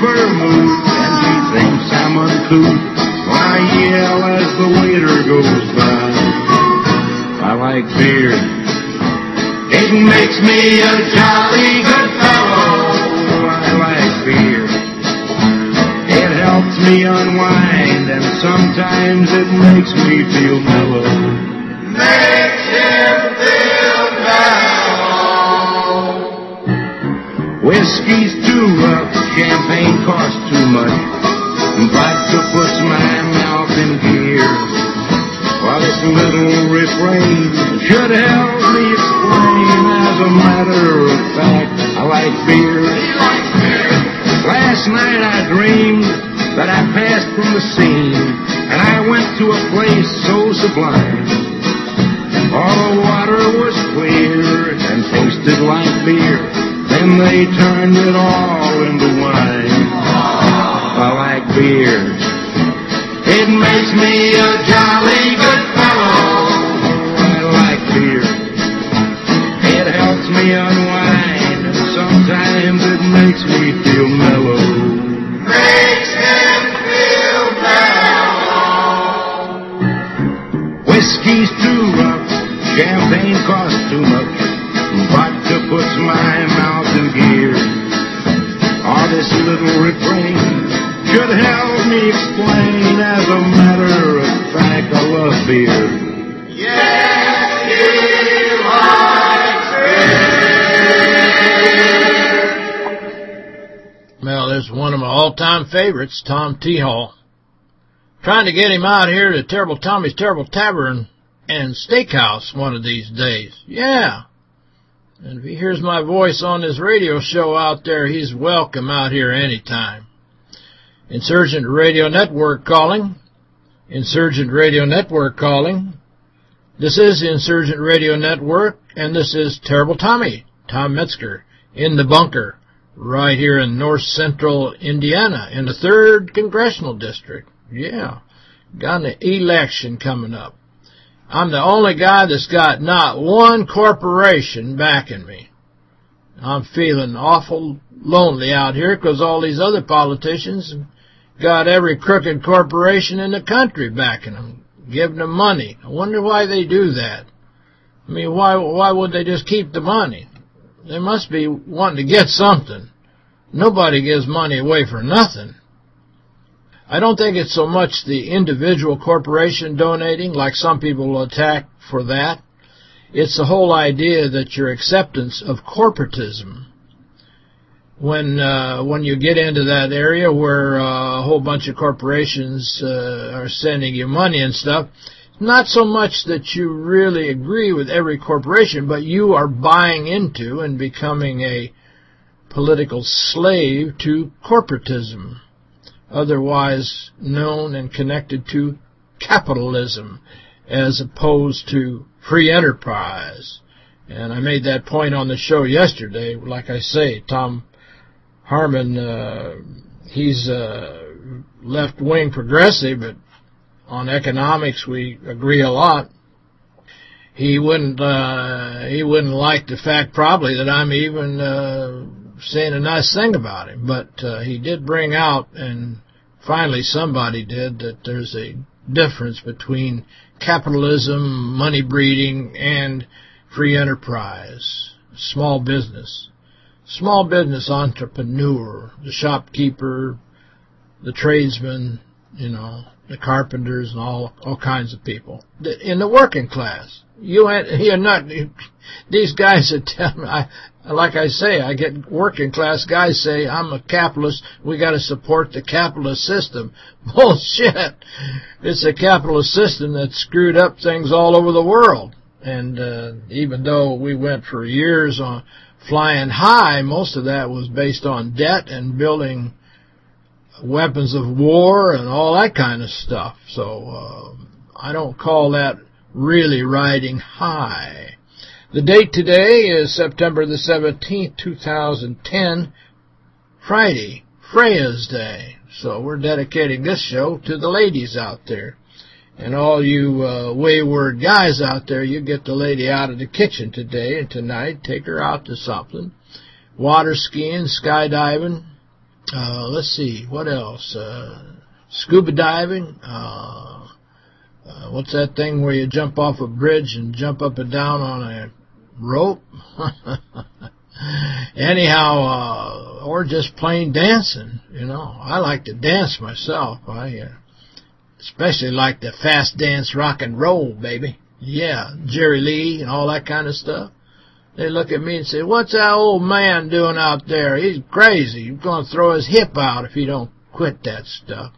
vermouth and she thinks I'm uncouth. When I yell as the waiter goes by, I like beer. It makes me a all-time favorites, Tom T. Hall. Trying to get him out here to Terrible Tommy's Terrible Tavern and Steakhouse one of these days. Yeah. And if he hears my voice on his radio show out there, he's welcome out here anytime. Insurgent Radio Network calling. Insurgent Radio Network calling. This is the Insurgent Radio Network, and this is Terrible Tommy, Tom Metzger, in the bunker, right here in north central Indiana, in the 3rd Congressional District. Yeah, got an election coming up. I'm the only guy that's got not one corporation backing me. I'm feeling awful lonely out here because all these other politicians got every crooked corporation in the country backing them, giving them money. I wonder why they do that. I mean, why why would they just keep the money? They must be wanting to get something. Nobody gives money away for nothing. I don't think it's so much the individual corporation donating, like some people attack for that. It's the whole idea that your acceptance of corporatism, when uh, when you get into that area where uh, a whole bunch of corporations uh, are sending you money and stuff, not so much that you really agree with every corporation, but you are buying into and becoming a political slave to corporatism otherwise known and connected to capitalism as opposed to free enterprise. And I made that point on the show yesterday. Like I say, Thom Hartmann, uh, he's uh, left-wing progressive, but on economics we agree a lot. He wouldn't uh, he wouldn't like the fact probably that I'm even uh, saying a nice thing about him, but uh, he did bring out, and finally somebody did, that there's a difference between capitalism, money breeding, and free enterprise, small business. Small business entrepreneur, the shopkeeper, the tradesman, you know, the carpenters and all all kinds of people. In the working class. You ain't, you're not these guys that tell me I like I say I get working class guys say I'm a capitalist we got to support the capitalist system. Bullshit. It's a capitalist system that screwed up things all over the world. And uh, even though we went for years on flying high most of that was based on debt and building weapons of war and all that kind of stuff. So uh, I don't call that really riding high. The date today is September the 17th, 2010, Friday, Freya's Day. So we're dedicating this show to the ladies out there. And all you uh, wayward guys out there, you get the lady out of the kitchen today and tonight. Take her out to something. Water skiing, skydiving, uh, let's see, what else? Uh, scuba diving. Uh, uh, what's that thing where you jump off a bridge and jump up and down on a rope? Anyhow, uh, or just plain dancing, you know. I like to dance myself. I uh, especially like the fast dance rock and roll, baby. Yeah, Jerry Lee and all that kind of stuff. They look at me and say, what's that old man doing out there? He's crazy. He's going to throw his hip out if he don't quit that stuff.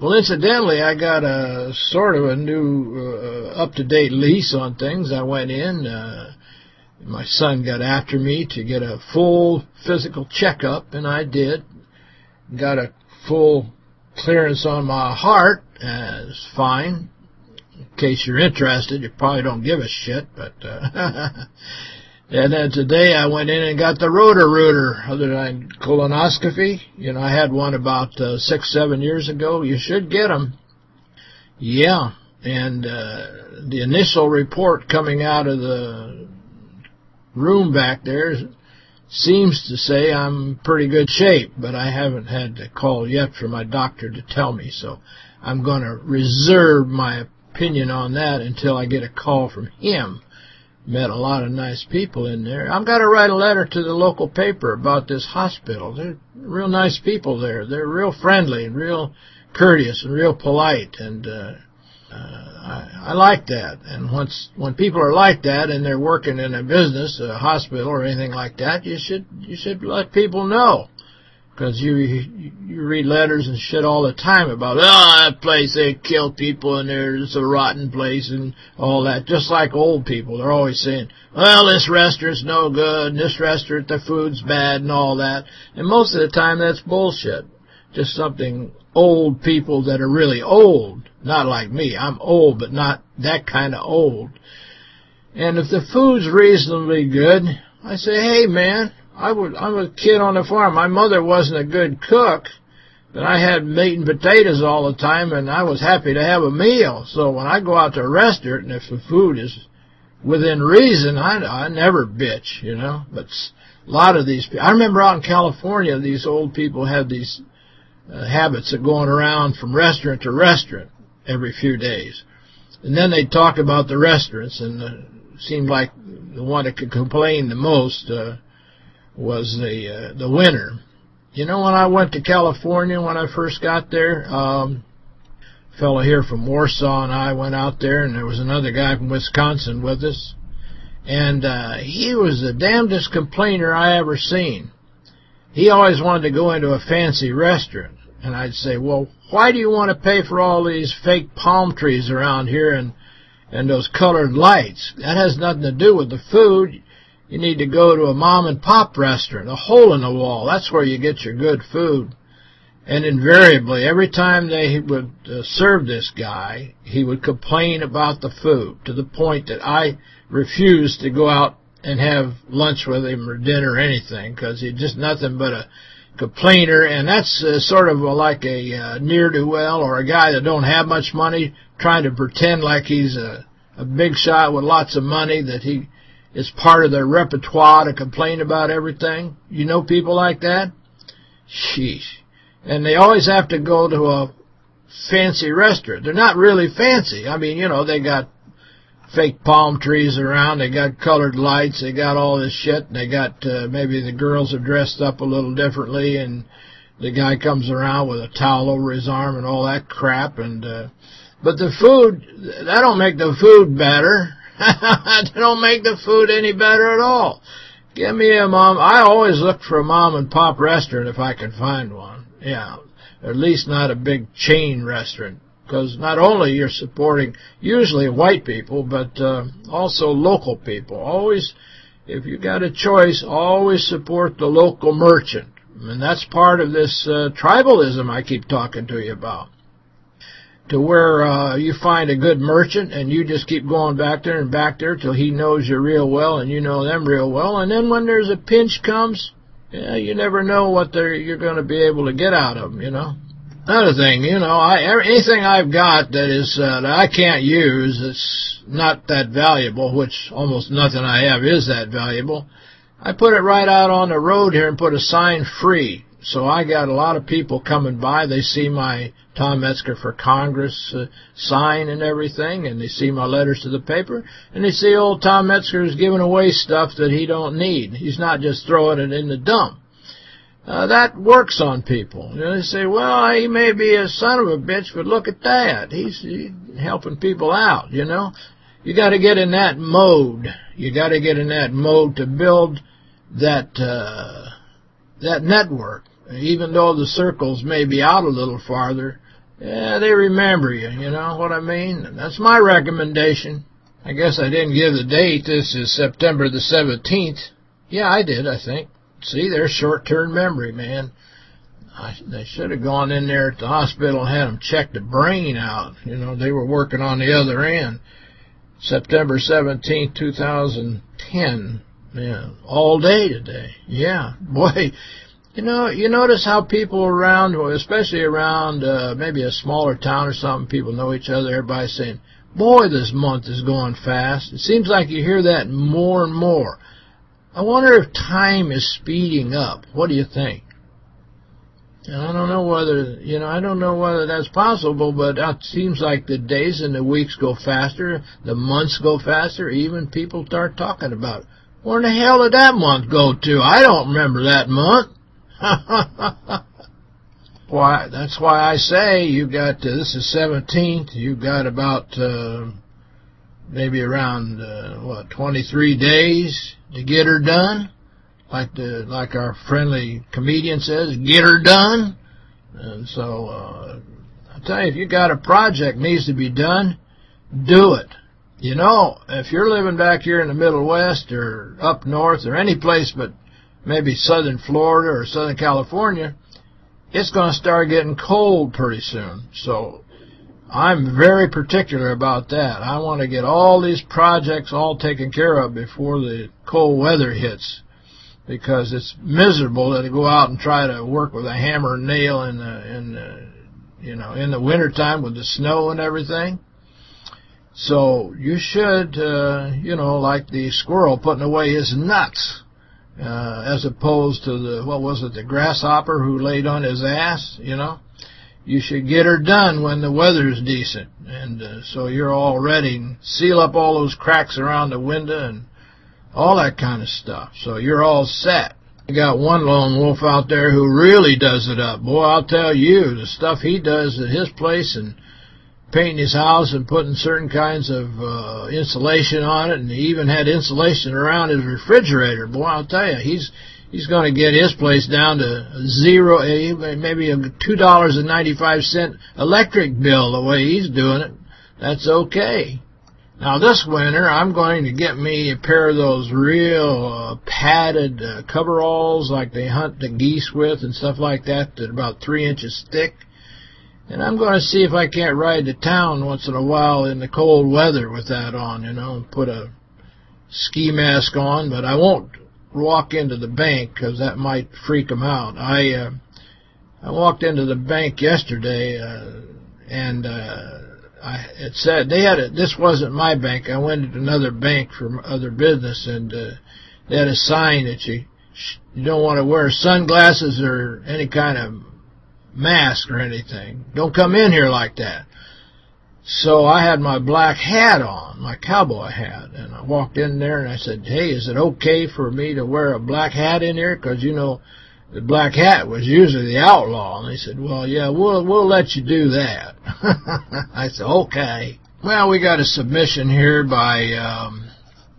Well, incidentally, I got a sort of a new uh, up-to-date lease on things. I went in. Uh, my son got after me to get a full physical checkup, and I did. Got a full clearance on my heart. Uh, it's fine in case you're interested, you probably don't give a shit, but uh, and then today I went in and got the Roto-Rooter, other than colonoscopy. You know, I had one about uh, six, seven years ago. You should get them. Yeah, and uh, the initial report coming out of the room back there seems to say I'm pretty good shape, but I haven't had to call yet for my doctor to tell me, so I'm going to reserve my opinion on that until I get a call from him. Met a lot of nice people in there. I've got to write a letter to the local paper about this hospital. They're real nice people there. They're real friendly and real courteous and real polite. And uh, uh, I, I like that. And once when people are like that and they're working in a business, a hospital or anything like that, you should you should let people know. Because you you read letters and shit all the time about, oh, that place, they kill people and there's a rotten place and all that. Just like old people, they're always saying, well, this restaurant's no good, and this restaurant, the food's bad and all that. And most of the time, that's bullshit. Just something old people that are really old. Not like me. I'm old, but not that kind of old. And if the food's reasonably good, I say, hey, man, I was I was a kid on the farm. My mother wasn't a good cook, but I had meat and potatoes all the time, and I was happy to have a meal. So when I go out to a restaurant, and if the food is within reason, I, I never bitch, you know. But a lot of these I remember out in California, these old people had these uh, habits of going around from restaurant to restaurant every few days. And then they'd talk about the restaurants, and uh, seemed like the one that could complain the most uh, was the uh, the winter. You know, when I went to California when I first got there, um, a fellow here from Warsaw and I went out there, and there was another guy from Wisconsin with us. And uh, he was the damnedest complainer I ever seen. He always wanted to go into a fancy restaurant. And I'd say, well, why do you want to pay for all these fake palm trees around here and and those colored lights? That has nothing to do with the food. You need to go to a mom and pop restaurant, a hole in the wall. That's where you get your good food. And invariably, every time they would uh, serve this guy, he would complain about the food to the point that I refused to go out and have lunch with him or dinner or anything because he's just nothing but a complainer. And that's uh, sort of like a uh, near-do-well or a guy that don't have much money trying to pretend like he's a, a big shot with lots of money that he it's part of their repertoire to complain about everything. You know people like that? Sheesh. And they always have to go to a fancy restaurant. They're not really fancy. I mean, you know, they got fake palm trees around. They got colored lights. They got all this shit. They got uh, maybe the girls are dressed up a little differently and the guy comes around with a towel over his arm and all that crap. And uh, But the food, that don't make the food better. that don't make the food any better at all. Give me a mom. I always look for a mom and pop restaurant if I can find one. Yeah, at least not a big chain restaurant. Because not only you're supporting usually white people, but uh, also local people. Always, if you got a choice, always support the local merchant. And that's part of this uh, tribalism I keep talking to you about to where uh, you find a good merchant and you just keep going back there and back there till he knows you real well and you know them real well. And then when there's a pinch comes, yeah, you never know what they're, you're going to be able to get out of them, you know. Another thing, you know, I anything I've got that is uh, that I can't use, it's not that valuable, which almost nothing I have is that valuable. I put it right out on the road here and put a sign free. So I got a lot of people coming by. They see my Tom Metzger for Congress uh, sign and everything, and they see my letters to the paper, and they see old Tom Metzger is giving away stuff that he don't need. He's not just throwing it in the dump. Uh, that works on people. You know, they say, well, he may be a son of a bitch, but look at that. He's, helping people out, you know. You got to get in that mode. You got to get in that mode to build that uh, that network even though the circles may be out a little farther, yeah, they remember you, you know what I mean? That's my recommendation. I guess I didn't give the date. This is September the 17th. Yeah, I did, I think. See, there's short-term memory, man. I, they should have gone in there at the hospital and had them check the brain out. You know, they were working on the other end. September 17th, 2010. Yeah, all day today. Yeah, boy, you know, you notice how people around, especially around uh, maybe a smaller town or something, people know each other, everybody's saying, boy, this month is going fast. It seems like you hear that more and more. I wonder if time is speeding up. What do you think? And I don't know whether, you know, I don't know whether that's possible, but it seems like the days and the weeks go faster, the months go faster, even people start talking about it. Where in the hell did that month go to? I don't remember that month. why? That's why I say you got uh, this is 17th. You got about uh, maybe around uh, what 23 days to get her done. Like the like our friendly comedian says, get her done. And so uh, I tell you, if you got a project needs to be done, do it. You know, if you're living back here in the Middle West or up north or any place but maybe southern Florida or southern California, it's going to start getting cold pretty soon. So I'm very particular about that. I want to get all these projects all taken care of before the cold weather hits because it's miserable to go out and try to work with a hammer and nail in the, in the, you know, in the wintertime with the snow and everything. So you should, uh, you know, like the squirrel putting away his nuts uh, as opposed to the, what was it, the grasshopper who laid on his ass, you know. You should get her done when the weather's decent. And uh, so you're all ready. Seal up all those cracks around the window and all that kind of stuff. So you're all set. You got one lone wolf out there who really does it up. Boy, I'll tell you, the stuff he does at his place and painting his house and putting certain kinds of uh, insulation on it, and he even had insulation around his refrigerator. Boy, I'll tell you, he's he's going to get his place down to zero, eh, maybe a $2.95 electric bill the way he's doing it. That's okay. Now, this winter, I'm going to get me a pair of those real uh, padded uh, coveralls like they hunt the geese with and stuff like that that are about three inches thick. And I'm going to see if I can't ride to town once in a while in the cold weather with that on, you know, and put a ski mask on, but I won't walk into the bank because that might freak them out. I uh, I walked into the bank yesterday uh, and uh, I it said they had a, this wasn't my bank. I went to another bank for other business and uh, they had a sign that you you don't want to wear sunglasses or any kind of mask or anything. Don't come in here like that. So I had my black hat on, my cowboy hat, and I walked in there and I said, hey, is it okay for me to wear a black hat in here? Because, you know, the black hat was usually the outlaw. And they said, well, yeah, we'll we'll let you do that. I said, okay. Well, we got a submission here by um,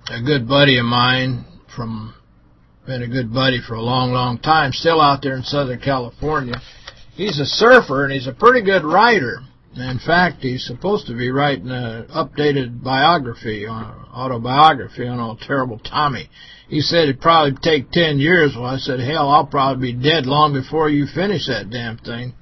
a good buddy of mine from, been a good buddy for a long, long time, still out there in Southern California. He's a surfer, and he's a pretty good writer. In fact, he's supposed to be writing an updated biography, on autobiography on Old Terrible Tommy. He said it'd probably take 10 years. Well, I said, hell, I'll probably be dead long before you finish that damn thing.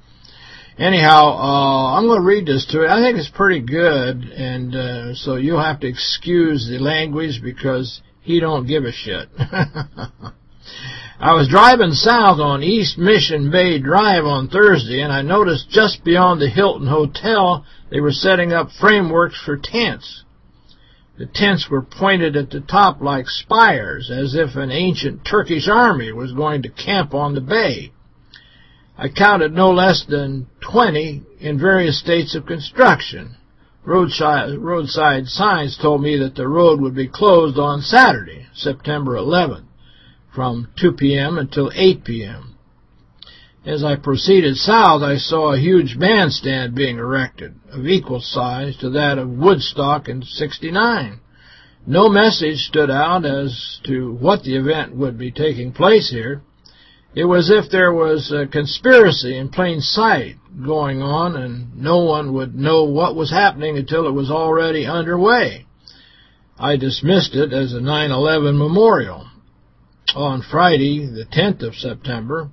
Anyhow, uh, I'm going to read this to you. I think it's pretty good, and uh, so you'll have to excuse the language because he don't give a shit. I was driving south on East Mission Bay Drive on Thursday, and I noticed just beyond the Hilton Hotel they were setting up frameworks for tents. The tents were pointed at the top like spires, as if an ancient Turkish army was going to camp on the bay. I counted no less than 20 in various states of construction. Roadside, roadside signs told me that the road would be closed on Saturday, September 11th from 2 p.m. until 8 p.m. As I proceeded south, I saw a huge bandstand being erected, of equal size to that of Woodstock in 69. No message stood out as to what the event would be taking place here. It was as if there was a conspiracy in plain sight going on, and no one would know what was happening until it was already underway. I dismissed it as a 9-11 memorial on Friday, the 10th of September,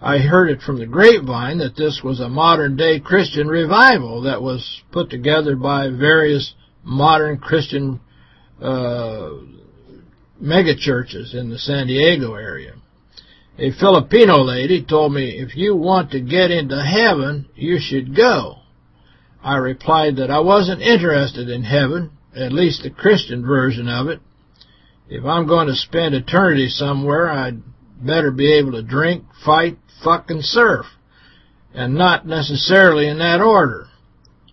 I heard it from the grapevine that this was a modern-day Christian revival that was put together by various modern Christian uh, megachurches in the San Diego area. A Filipino lady told me, if you want to get into heaven, you should go. I replied that I wasn't interested in heaven, at least the Christian version of it, if I'm going to spend eternity somewhere, I'd better be able to drink, fight, fuck, and surf, and not necessarily in that order.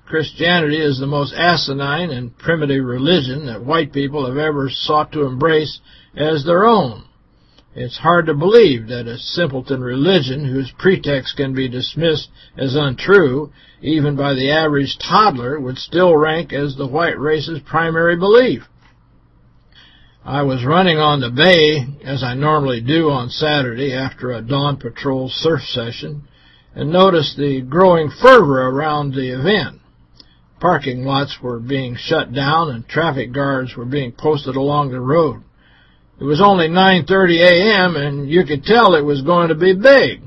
Christianity is the most asinine and primitive religion that white people have ever sought to embrace as their own. It's hard to believe that a simpleton religion whose pretext can be dismissed as untrue, even by the average toddler, would still rank as the white race's primary belief. I was running on the bay, as I normally do on Saturday after a dawn patrol surf session, and noticed the growing fervor around the event. Parking lots were being shut down and traffic guards were being posted along the road. It was only 9.30 a.m. and you could tell it was going to be big.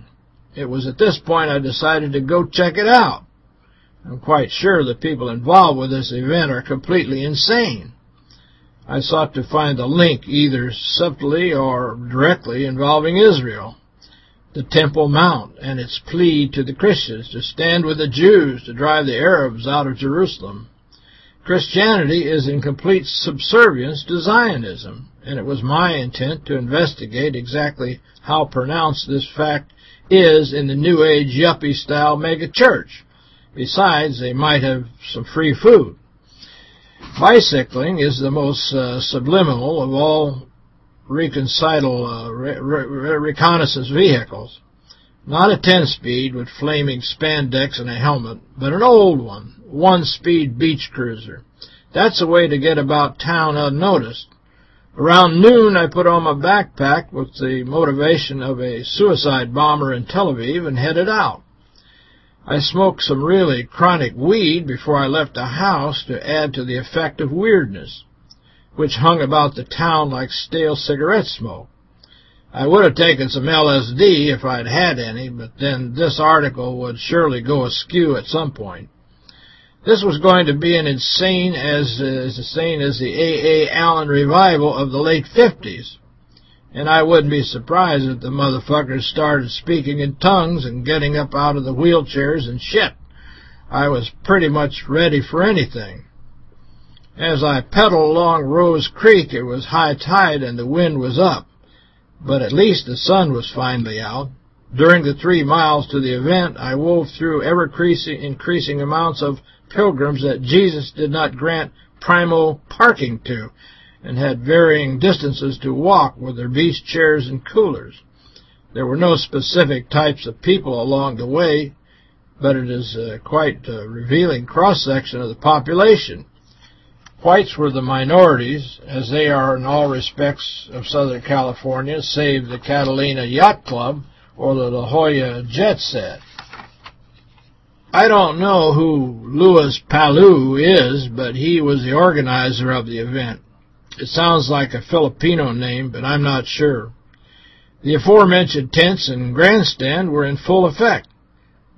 It was at this point I decided to go check it out. I'm quite sure the people involved with this event are completely insane. I sought to find a link either subtly or directly involving Israel, the Temple Mount, and its plea to the Christians to stand with the Jews to drive the Arabs out of Jerusalem. Christianity is in complete subservience to Zionism, and it was my intent to investigate exactly how pronounced this fact is in the New Age yuppie-style megachurch. Besides, they might have some free food. Bicycling is the most uh, subliminal of all reconcilable uh, re re reconnaissance vehicles. Not a 10-speed with flaming spandex and a helmet, but an old one, one-speed beach cruiser. That's a way to get about town unnoticed. Around noon, I put on my backpack with the motivation of a suicide bomber in Tel Aviv and headed out. I smoked some really chronic weed before I left the house to add to the effect of weirdness, which hung about the town like stale cigarette smoke. I would have taken some LSD if I'd had any, but then this article would surely go askew at some point. This was going to be an insane as, as insane as the A. A. Allen revival of the late 50s. And I wouldn't be surprised if the motherfuckers started speaking in tongues and getting up out of the wheelchairs and shit. I was pretty much ready for anything. As I pedaled along Rose Creek, it was high tide and the wind was up. But at least the sun was finally out. During the three miles to the event, I wove through ever-increasing amounts of pilgrims that Jesus did not grant primal parking to, and had varying distances to walk with their beach chairs and coolers. There were no specific types of people along the way, but it is a quite a revealing cross-section of the population. Whites were the minorities, as they are in all respects of Southern California, save the Catalina Yacht Club or the La Jolla Jet Set. I don't know who Luis Palau is, but he was the organizer of the event. It sounds like a Filipino name, but I'm not sure. The aforementioned tents and grandstand were in full effect,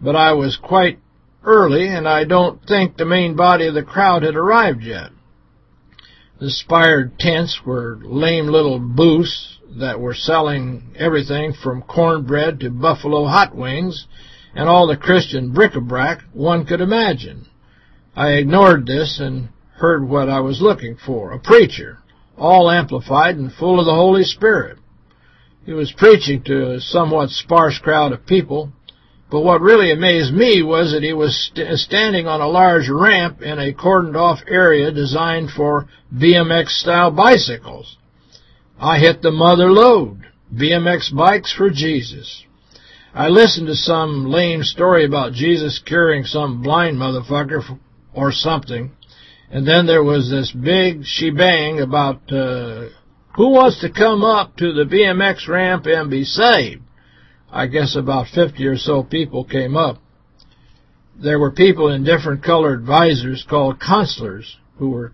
but I was quite early, and I don't think the main body of the crowd had arrived yet. The spired tents were lame little booths that were selling everything from cornbread to buffalo hot wings and all the Christian bric-a-brac one could imagine. I ignored this and heard what I was looking for, a preacher, all amplified and full of the Holy Spirit. He was preaching to a somewhat sparse crowd of people, but what really amazed me was that he was st standing on a large ramp in a cordoned-off area designed for BMX-style bicycles. I hit the mother lode. BMX bikes for Jesus. I listened to some lame story about Jesus curing some blind motherfucker or something, and then there was this big shebang about uh, who wants to come up to the BMX ramp and be saved. I guess about 50 or so people came up. There were people in different colored visors called consulars who were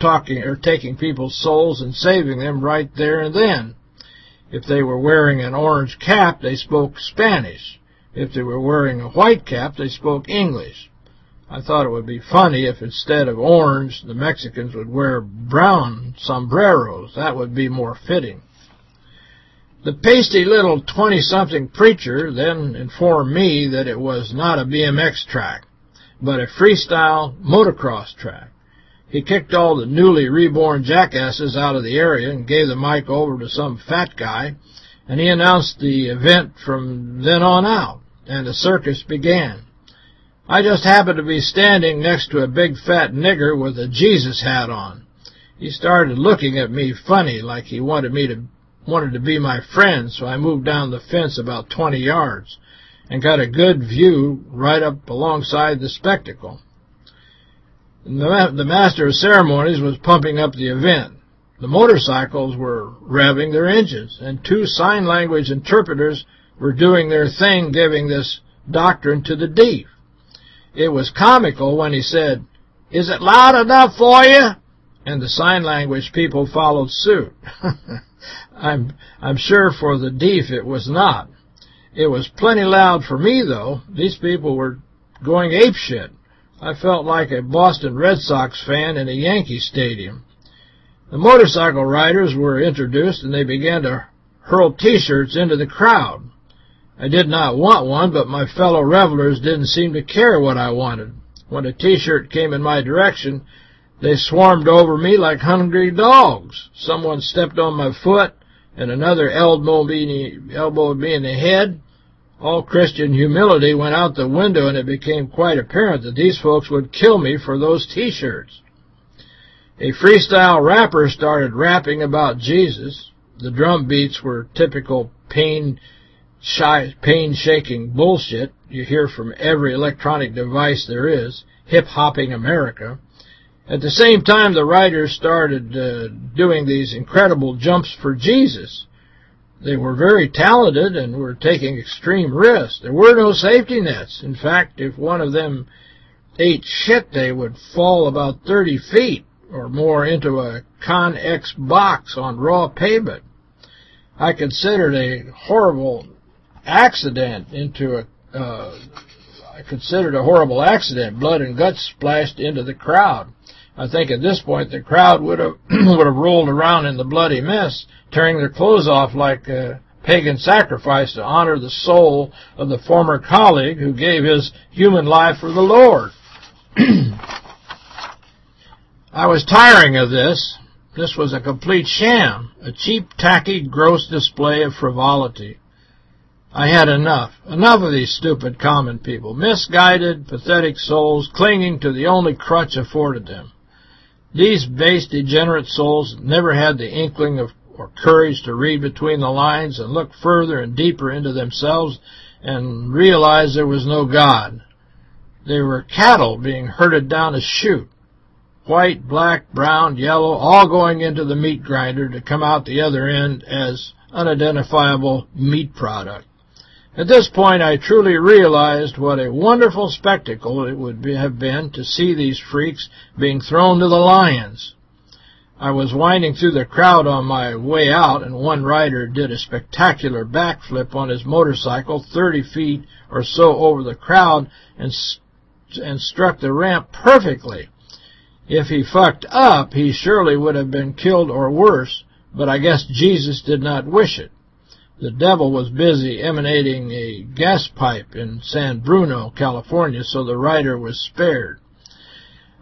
talking or taking people's souls and saving them right there and then. If they were wearing an orange cap, they spoke Spanish. If they were wearing a white cap, they spoke English. I thought it would be funny if instead of orange, the Mexicans would wear brown sombreros. That would be more fitting. The pasty little 20-something preacher then informed me that it was not a BMX track, but a freestyle motocross track. He kicked all the newly reborn jackasses out of the area and gave the mic over to some fat guy, and he announced the event from then on out, and the circus began. I just happened to be standing next to a big fat nigger with a Jesus hat on. He started looking at me funny, like he wanted me to wanted to be my friend, so I moved down the fence about 20 yards and got a good view right up alongside the spectacle. The, the master of ceremonies was pumping up the event. The motorcycles were revving their engines, and two sign language interpreters were doing their thing giving this doctrine to the deaf. It was comical when he said, Is it loud enough for you? And the sign language people followed suit. I'm I'm sure for the deaf it was not. It was plenty loud for me, though. These people were going apeshit. I felt like a Boston Red Sox fan in a Yankee stadium. The motorcycle riders were introduced, and they began to hurl T-shirts into the crowd. I did not want one, but my fellow revelers didn't seem to care what I wanted. When a T-shirt came in my direction, they swarmed over me like hungry dogs. Someone stepped on my foot, and another elbowed me, in the head. All Christian humility went out the window, and it became quite apparent that these folks would kill me for those T-shirts. A freestyle rapper started rapping about Jesus. The drum beats were typical pain pain-shaking bullshit you hear from every electronic device there is, hip-hopping America. At the same time, the riders started uh, doing these incredible jumps for Jesus. They were very talented and were taking extreme risks. There were no safety nets. In fact, if one of them ate shit, they would fall about 30 feet or more into a Connex box on raw pavement. I considered a horrible accident into a, uh, considered a horrible accident. Blood and guts splashed into the crowd. I think at this point the crowd would have would have rolled around in the bloody mess, tearing their clothes off like a pagan sacrifice to honor the soul of the former colleague who gave his human life for the Lord. I was tiring of this. This was a complete sham, a cheap, tacky, gross display of frivolity. I had enough. Enough of these stupid common people, misguided, pathetic souls clinging to the only crutch afforded them. These base, degenerate souls never had the inkling of or courage to read between the lines and look further and deeper into themselves and realize there was no God. They were cattle being herded down a chute. White, black, brown, yellow, all going into the meat grinder to come out the other end as unidentifiable meat product. At this point, I truly realized what a wonderful spectacle it would be, have been to see these freaks being thrown to the lions. I was winding through the crowd on my way out, and one rider did a spectacular backflip on his motorcycle 30 feet or so over the crowd and, and struck the ramp perfectly. If he fucked up, he surely would have been killed or worse, but I guess Jesus did not wish it. The devil was busy emanating a gas pipe in San Bruno, California, so the rider was spared.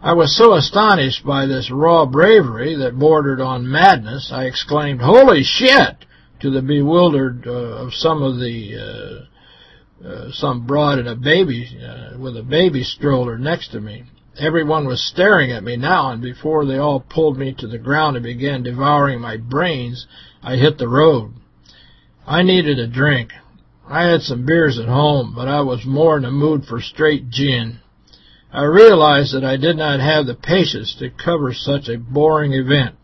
I was so astonished by this raw bravery that bordered on madness, I exclaimed, Holy shit! to the bewildered uh, of some of the, uh, uh, some broad and a baby, uh, with a baby stroller next to me. Everyone was staring at me now, and before they all pulled me to the ground and began devouring my brains, I hit the road. I needed a drink. I had some beers at home, but I was more in the mood for straight gin. I realized that I did not have the patience to cover such a boring event.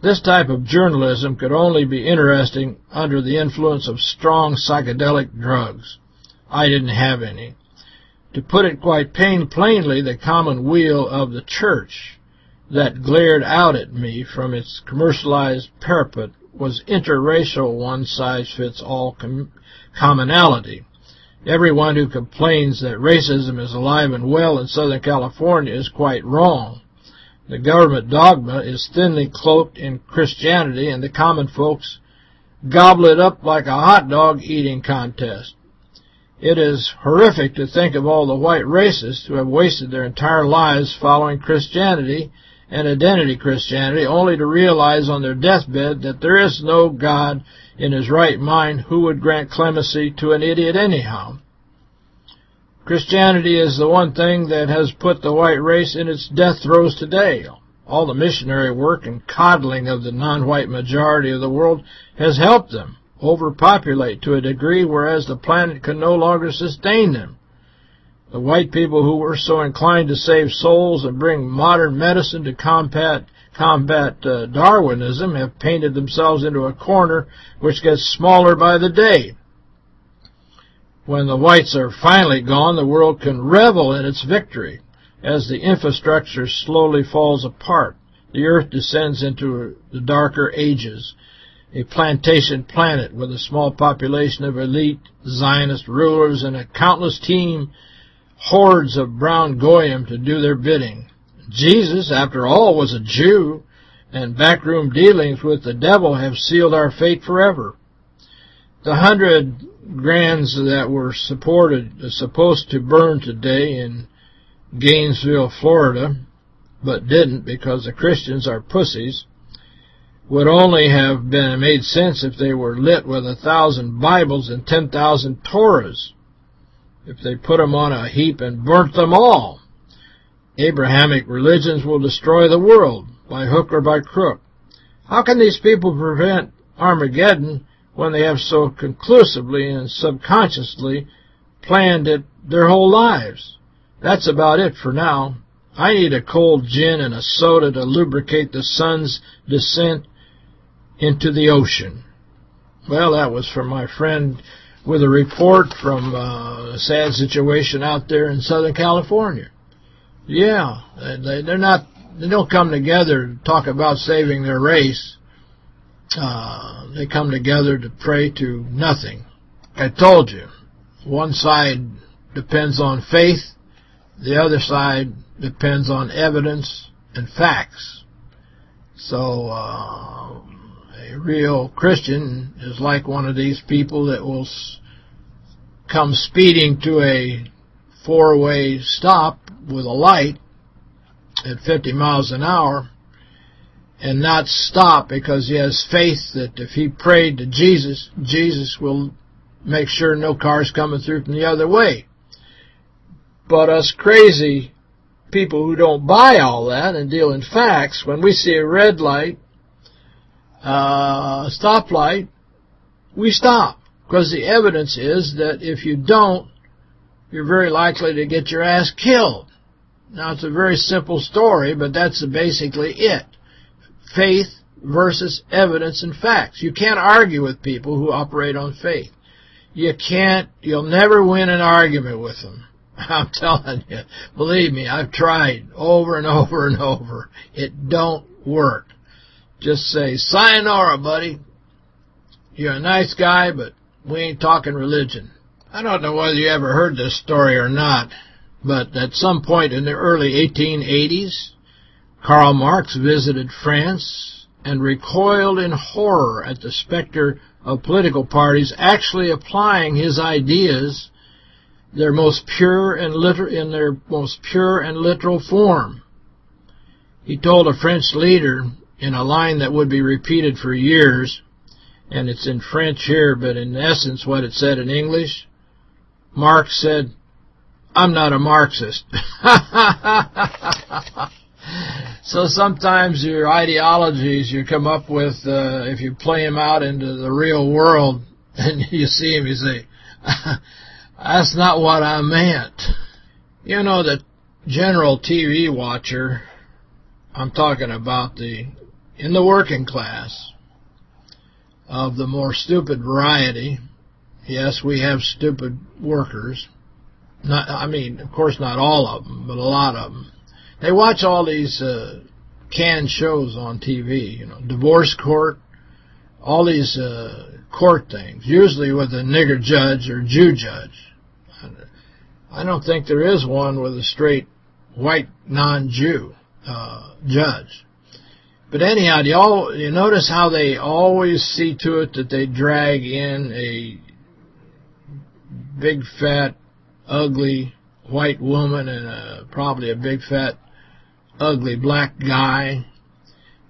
This type of journalism could only be interesting under the influence of strong psychedelic drugs. I didn't have any. To put it quite plain, plainly, the common wheel of the church that glared out at me from its commercialized parapet was interracial one-size-fits-all com commonality. Everyone who complains that racism is alive and well in Southern California is quite wrong. The government dogma is thinly cloaked in Christianity, and the common folks gobble it up like a hot dog eating contest. It is horrific to think of all the white racists who have wasted their entire lives following Christianity and identity Christianity, only to realize on their deathbed that there is no God in his right mind who would grant clemency to an idiot anyhow. Christianity is the one thing that has put the white race in its death throes today. All the missionary work and coddling of the non-white majority of the world has helped them overpopulate to a degree whereas the planet can no longer sustain them. The white people who were so inclined to save souls and bring modern medicine to combat combat uh, Darwinism have painted themselves into a corner which gets smaller by the day. When the whites are finally gone, the world can revel in its victory. As the infrastructure slowly falls apart, the earth descends into the darker ages, a plantation planet with a small population of elite Zionist rulers and a countless team hordes of brown goyim to do their bidding. Jesus, after all, was a Jew, and backroom dealings with the devil have sealed our fate forever. The hundred Korans that were supported supposed to burn today in Gainesville, Florida, but didn't because the Christians are pussies, would only have been made sense if they were lit with a thousand Bibles and 10,000 Torahs if they put them on a heap and burnt them all. Abrahamic religions will destroy the world, by hook or by crook. How can these people prevent Armageddon when they have so conclusively and subconsciously planned it their whole lives? That's about it for now. I need a cold gin and a soda to lubricate the sun's descent into the ocean. Well, that was from my friend with a report from uh, a sad situation out there in Southern California. Yeah, they, they're not, they don't come together to talk about saving their race. Uh, they come together to pray to nothing. I told you, one side depends on faith, the other side depends on evidence and facts. So, uh, a real Christian is like one of these people that will come speeding to a four-way stop with a light at 50 miles an hour and not stop because he has faith that if he prayed to Jesus, Jesus will make sure no car's coming through from the other way. But us crazy people who don't buy all that and deal in facts, when we see a red light uh, stoplight, we stop. Because the evidence is that if you don't, you're very likely to get your ass killed. Now, it's a very simple story, but that's basically it. Faith versus evidence and facts. You can't argue with people who operate on faith. You can't, you'll never win an argument with them. I'm telling you, believe me, I've tried over and over and over. It don't work. Just say, sayonara, buddy. You're a nice guy, but we ain't talking religion. I don't know whether you ever heard this story or not, but at some point in the early 1880s, Karl Marx visited France and recoiled in horror at the specter of political parties actually applying his ideas their most pure and literal in their most pure and literal form. He told a French leader in a line that would be repeated for years, and it's in French here, but in essence what it said in English, Marx said, I'm not a Marxist. so sometimes your ideologies you come up with, uh, if you play them out into the real world, and you see them, you say, that's not what I meant. You know, the general TV watcher, I'm talking about the, in the working class, of the more stupid variety. Yes, we have stupid workers. Not, I mean, of course, not all of them, but a lot of them. They watch all these uh, canned shows on TV, you know, divorce court, all these uh, court things, usually with a nigger judge or Jew judge. I don't think there is one with a straight white non-Jew uh, judge. But anyhow, you, all, you notice how they always see to it that they drag in a big, fat, ugly white woman and a, probably a big, fat, ugly black guy.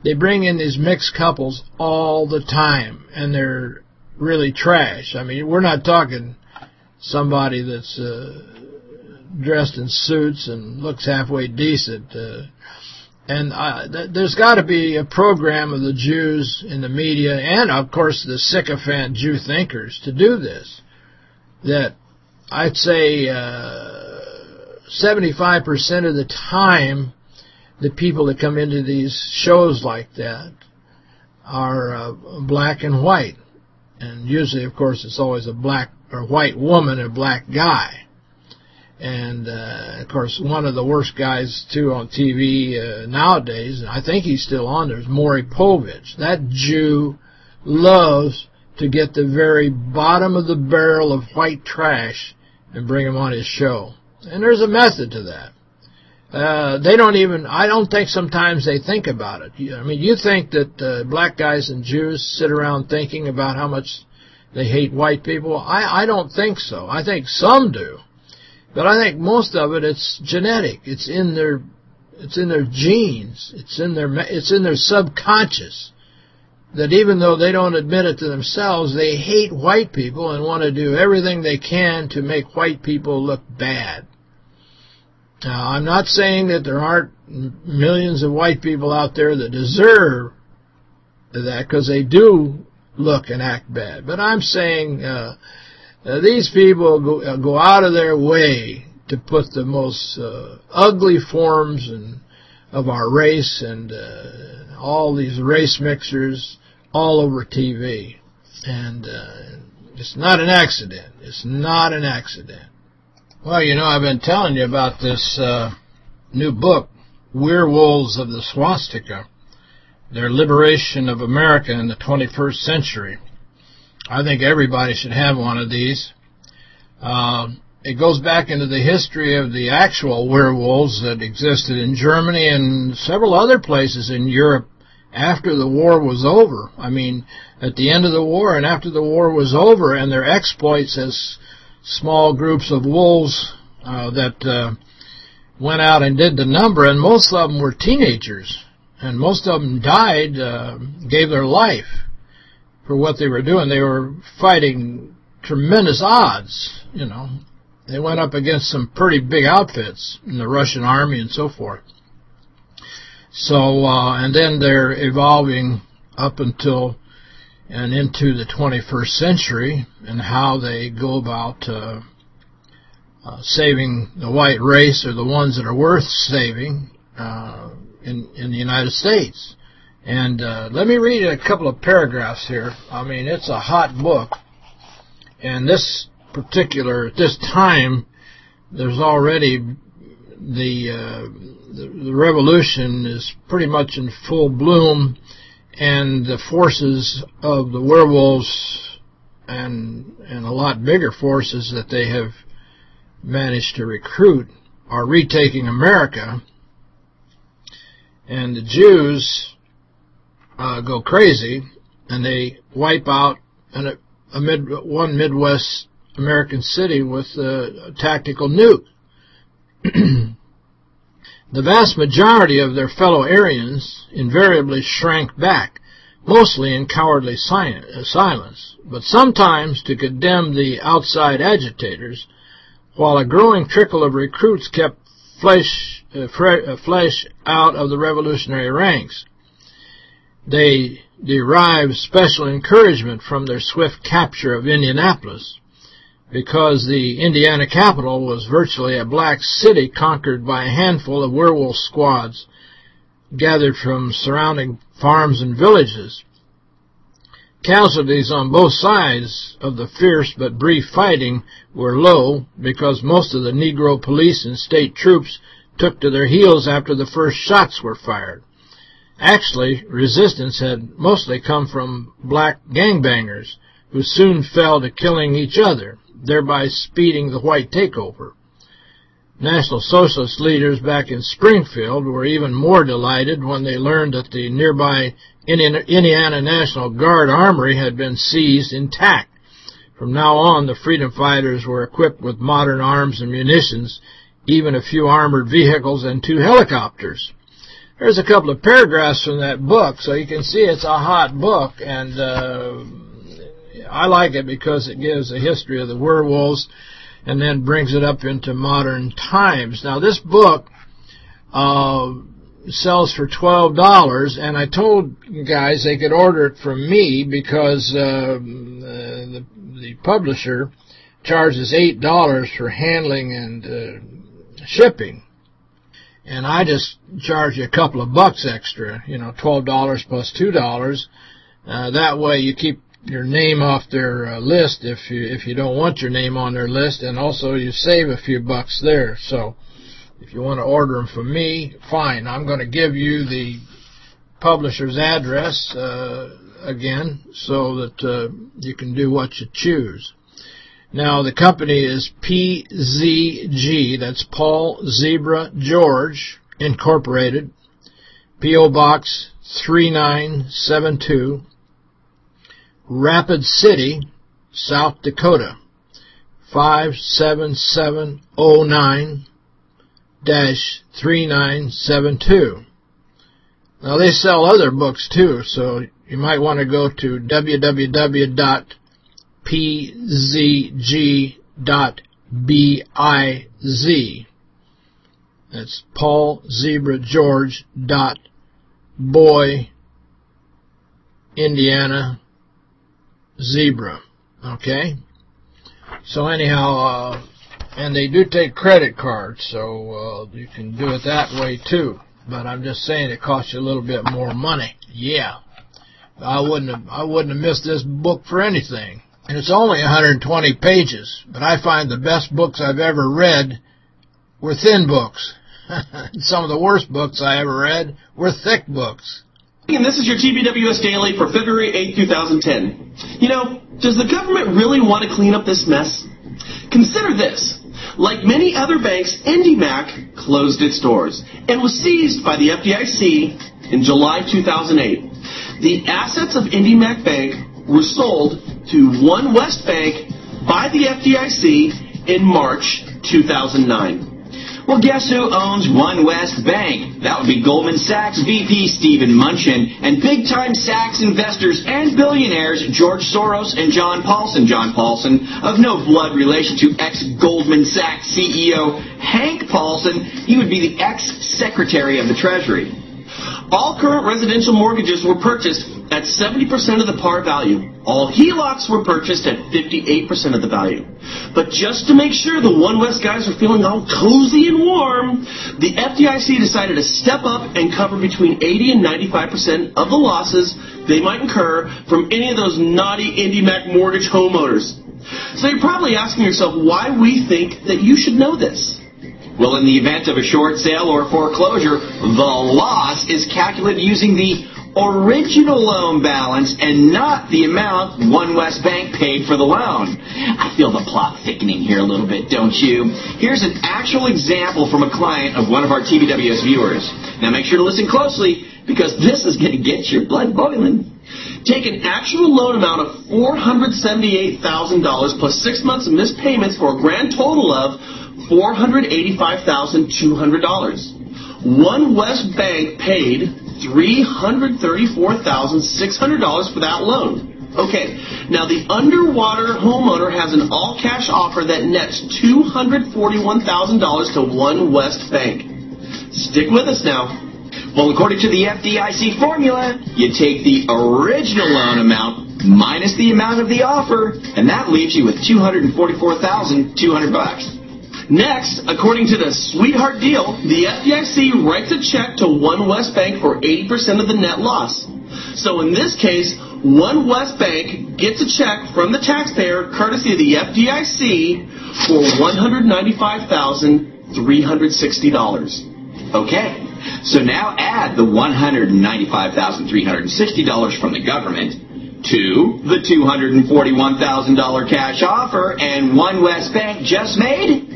They bring in these mixed couples all the time, and they're really trash. I mean, we're not talking somebody that's uh, dressed in suits and looks halfway decent. Uh, and uh, th there's got to be a program of the Jews in the media and, of course, the sycophant Jew thinkers to do this. That I'd say 75% uh, of the time the people that come into these shows like that are uh, black and white. And usually, of course, it's always a black or white woman a black guy. And, uh, of course, one of the worst guys, too, on TV uh, nowadays, and I think he's still on there, is Maury Povich. That Jew loves to get the very bottom of the barrel of white trash and bring him on his show. And there's a method to that. Uh, they don't even, I don't think sometimes they think about it. I mean, you think that uh, black guys and Jews sit around thinking about how much they hate white people? I, I don't think so. I think some do. But I think most of it, it's genetic. It's in their, it's in their genes. It's in their, it's in their subconscious. That even though they don't admit it to themselves, they hate white people and want to do everything they can to make white people look bad. Now, I'm not saying that there aren't millions of white people out there that deserve that because they do look and act bad. But I'm saying uh, uh, these people go, uh, go out of their way to put the most uh, ugly forms and of our race and uh, all these race mixers all over TV. And uh, it's not an accident. It's not an accident. Well, you know, I've been telling you about this uh, new book, Werewolves of the Swastika, Their Liberation of America in the 21st Century. I think everybody should have one of these. Uh, it goes back into the history of the actual werewolves that existed in Germany and several other places in Europe after the war was over. I mean, at the end of the war and after the war was over and their exploits as small groups of wolves uh, that uh, went out and did the number, and most of them were teenagers, and most of them died, uh, gave their life for what they were doing. They were fighting tremendous odds, you know. They went up against some pretty big outfits in the Russian army and so forth. So, uh, and then they're evolving up until and into the 21st century and how they go about uh, uh, saving the white race or the ones that are worth saving uh, in in the United States. And uh, let me read a couple of paragraphs here. I mean, it's a hot book. And this particular, at this time, there's already the, uh, the, the revolution is pretty much in full bloom, and the forces of the werewolves and and a lot bigger forces that they have managed to recruit are retaking America, and the Jews uh, go crazy, and they wipe out an, a mid, one Midwest American city with a, a tactical nuke. the vast majority of their fellow Aryans invariably shrank back, mostly in cowardly uh, silence, but sometimes to condemn the outside agitators, while a growing trickle of recruits kept flesh, uh, uh, flesh out of the revolutionary ranks. They derived special encouragement from their swift capture of Indianapolis, because the Indiana capital was virtually a black city conquered by a handful of werewolf squads gathered from surrounding farms and villages. Casualties on both sides of the fierce but brief fighting were low because most of the Negro police and state troops took to their heels after the first shots were fired. Actually, resistance had mostly come from black gangbangers who soon fell to killing each other, thereby speeding the white takeover. National Socialist leaders back in Springfield were even more delighted when they learned that the nearby Indiana National Guard Armory had been seized intact. From now on, the freedom fighters were equipped with modern arms and munitions, even a few armored vehicles and two helicopters. There's a couple of paragraphs from that book, so you can see it's a hot book, and uh, I like it because it gives a history of the werewolves and then brings it up into modern times. Now, this book uh, sells for $12, and I told guys they could order it from me because uh, the, the publisher charges $8 for handling and uh, shipping. And I just charge you a couple of bucks extra, you know, $12 plus $2. Uh, that way you keep your name off their uh, list if you if you don't want your name on their list, and also you save a few bucks there. So if you want to order them from me, fine. I'm going to give you the publisher's address uh, again so that uh, you can do what you choose. Now, the company is PZG, that's Paul Zebra George, Incorporated, P.O. Box 3972, Rapid City, South Dakota, 57709-3972. Now, they sell other books, too, so you might want to go to www.pzg.biz. That's Paul Zebra George dot boy Indiana zebra. Okay? So anyhow, uh, and they do take credit cards, so uh, you can do it that way too. But I'm just saying it costs you a little bit more money. Yeah. I wouldn't have I wouldn't have missed this book for anything. And it's only 120 pages, but I find the best books I've ever read were thin books. Some of the worst books I ever read were thick books. And this is your TBWS Daily for February 8, 2010. You know, does the government really want to clean up this mess? Consider this. Like many other banks, IndyMac closed its doors and was seized by the FDIC in July 2008. The assets of IndyMac Bank were sold to One West Bank by the FDIC in March 2009. Well, guess who owns One West Bank? That would be Goldman Sachs VP Stephen Mnuchin and big-time Sachs investors and billionaires George Soros and John Paulson. John Paulson, of no blood relation to ex-Goldman Sachs CEO Hank Paulson, he would be the ex-secretary of the Treasury. All current residential mortgages were purchased at 70% of the par value. All HELOCs were purchased at 58% of the value. But just to make sure the One West guys are feeling all cozy and warm, the FDIC decided to step up and cover between 80 and 95% of the losses they might incur from any of those naughty IndyMac mortgage homeowners. So you're probably asking yourself why we think that you should know this. Well, in the event of a short sale or foreclosure, the loss is calculated using the original loan balance and not the amount One West Bank paid for the loan. I feel the plot thickening here a little bit, don't you? Here's an actual example from a client of one of our TBWS viewers. Now make sure to listen closely because this is going to get your blood boiling. Take an actual loan amount of $478,000 plus six months of missed payments for a grand total of $485,200. One West Bank paid $334,600 for that loan. Okay, now the underwater homeowner has an all-cash offer that nets $241,000 to One West Bank. Stick with us now. Well, according to the FDIC formula, you take the original loan amount minus the amount of the offer, and that leaves you with 244,200 bucks. Next, according to the sweetheart deal, the FDIC writes a check to One West Bank for 80% of the net loss. So in this case, One West Bank gets a check from the taxpayer, courtesy of the FDIC, for $195,360. Okay, so now add the $195,360 from the government to the $241,000 cash offer, and One West Bank just made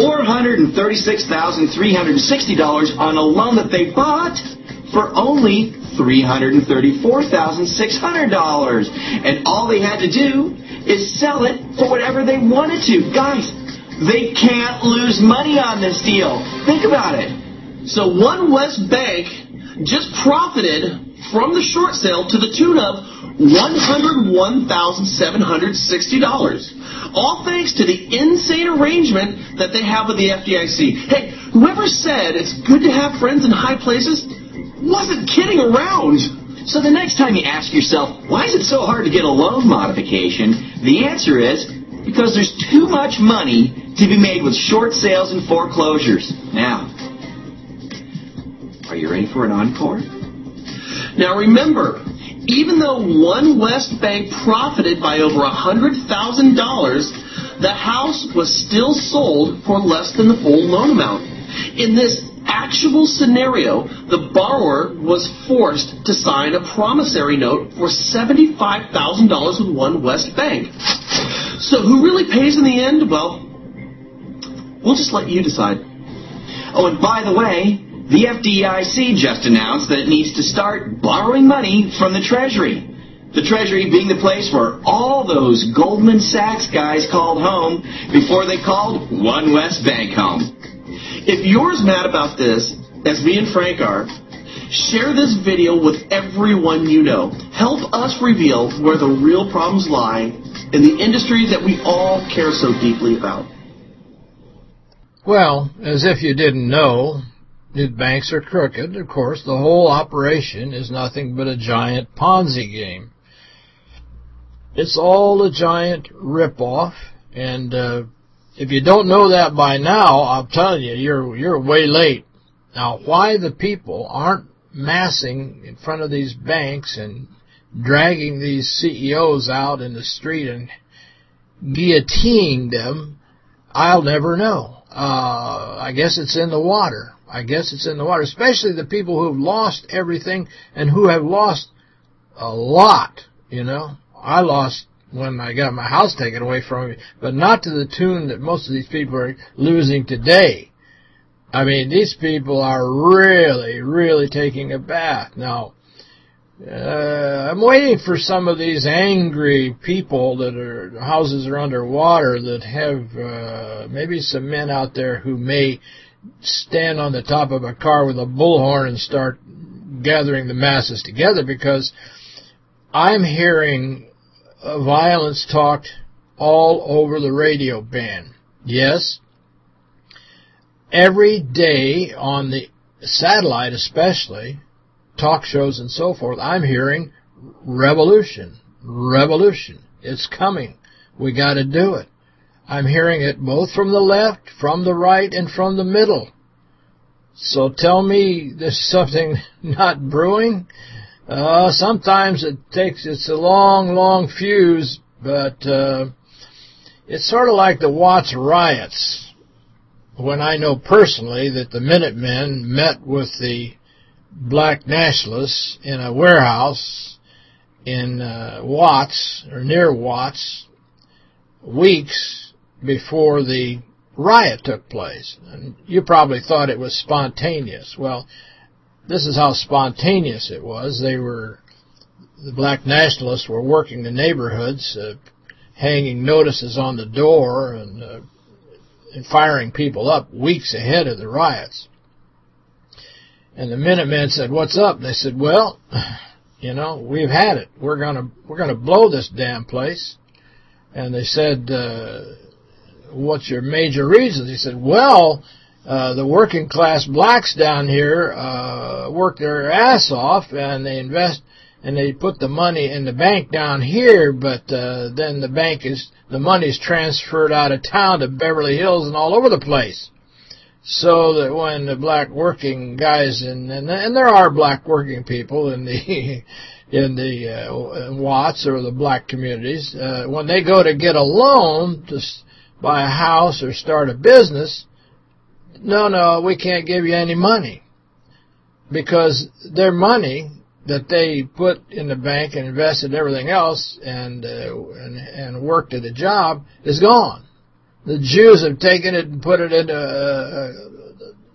$436,360 on a loan that they bought for only $334,600. And all they had to do is sell it for whatever they wanted to. Guys, they can't lose money on this deal. Think about it. So One West Bank just profited from the short sale to the tune of $101,760. All thanks to the insane arrangement that they have with the FDIC. Hey, whoever said it's good to have friends in high places wasn't kidding around. So the next time you ask yourself, why is it so hard to get a loan modification? The answer is because there's too much money to be made with short sales and foreclosures. Now, are you ready for an encore? Now remember, even though One West Bank profited by over $100,000, the house was still sold for less than the full loan amount. In this actual scenario, the borrower was forced to sign a promissory note for $75,000 with One West Bank. So who really pays in the end? Well, we'll just let you decide. Oh, and by the way, the FDIC just announced that it needs to start borrowing money from the Treasury. The Treasury being the place where all those Goldman Sachs guys called home before they called One West Bank home. If you're as mad about this as me and Frank are, share this video with everyone you know. Help us reveal where the real problems lie in the industry that we all care so deeply about. Well, as if you didn't know, if banks are crooked, of course, the whole operation is nothing but a giant Ponzi game. It's all a giant rip-off, and uh, if you don't know that by now, I'm telling you, you're you're way late. Now, why the people aren't massing in front of these banks and dragging these CEOs out in the street and guillotining them, I'll never know. Uh, I guess it's in the water. I guess it's in the water, especially the people who have lost everything and who have lost a lot, you know. I lost when I got my house taken away from me, but not to the tune that most of these people are losing today. I mean, these people are really, really taking a bath. Now, uh, I'm waiting for some of these angry people that are houses are underwater that have uh, maybe some men out there who may stand on the top of a car with a bullhorn and start gathering the masses together because I'm hearing violence talked all over the radio band. Yes, every day on the satellite especially, talk shows and so forth, I'm hearing revolution, revolution. It's coming. We got to do it. I'm hearing it both from the left, from the right, and from the middle. So tell me there's something not brewing? Uh, sometimes it takes, it's a long, long fuse, but uh, it's sort of like the Watts riots, when I know personally that the Minutemen met with the black nationalists in a warehouse in uh, Watts, or near Watts, weeks before the riot took place. And you probably thought it was spontaneous. Well, this is how spontaneous it was. They were, the black nationalists were working the neighborhoods, uh, hanging notices on the door and, uh, and firing people up weeks ahead of the riots. And the Minutemen said, what's up? They said, well, you know, we've had it. We're going to we're to blow this damn place. And they said, uh, what's your major reasons? He said, well, uh, the working class blacks down here uh, work their ass off and they invest and they put the money in the bank down here, but uh, then the bank is the money's transferred out of town to Beverly Hills and all over the place. So that when the black working guys and and, and there are black working people in the in the uh, Watts or the black communities, uh, when they go to get a loan to buy a house or start a business, no, no, we can't give you any money. Because their money that they put in the bank and invested in everything else and, uh, and, and worked at a job is gone. The Jews have taken it and put it into, uh,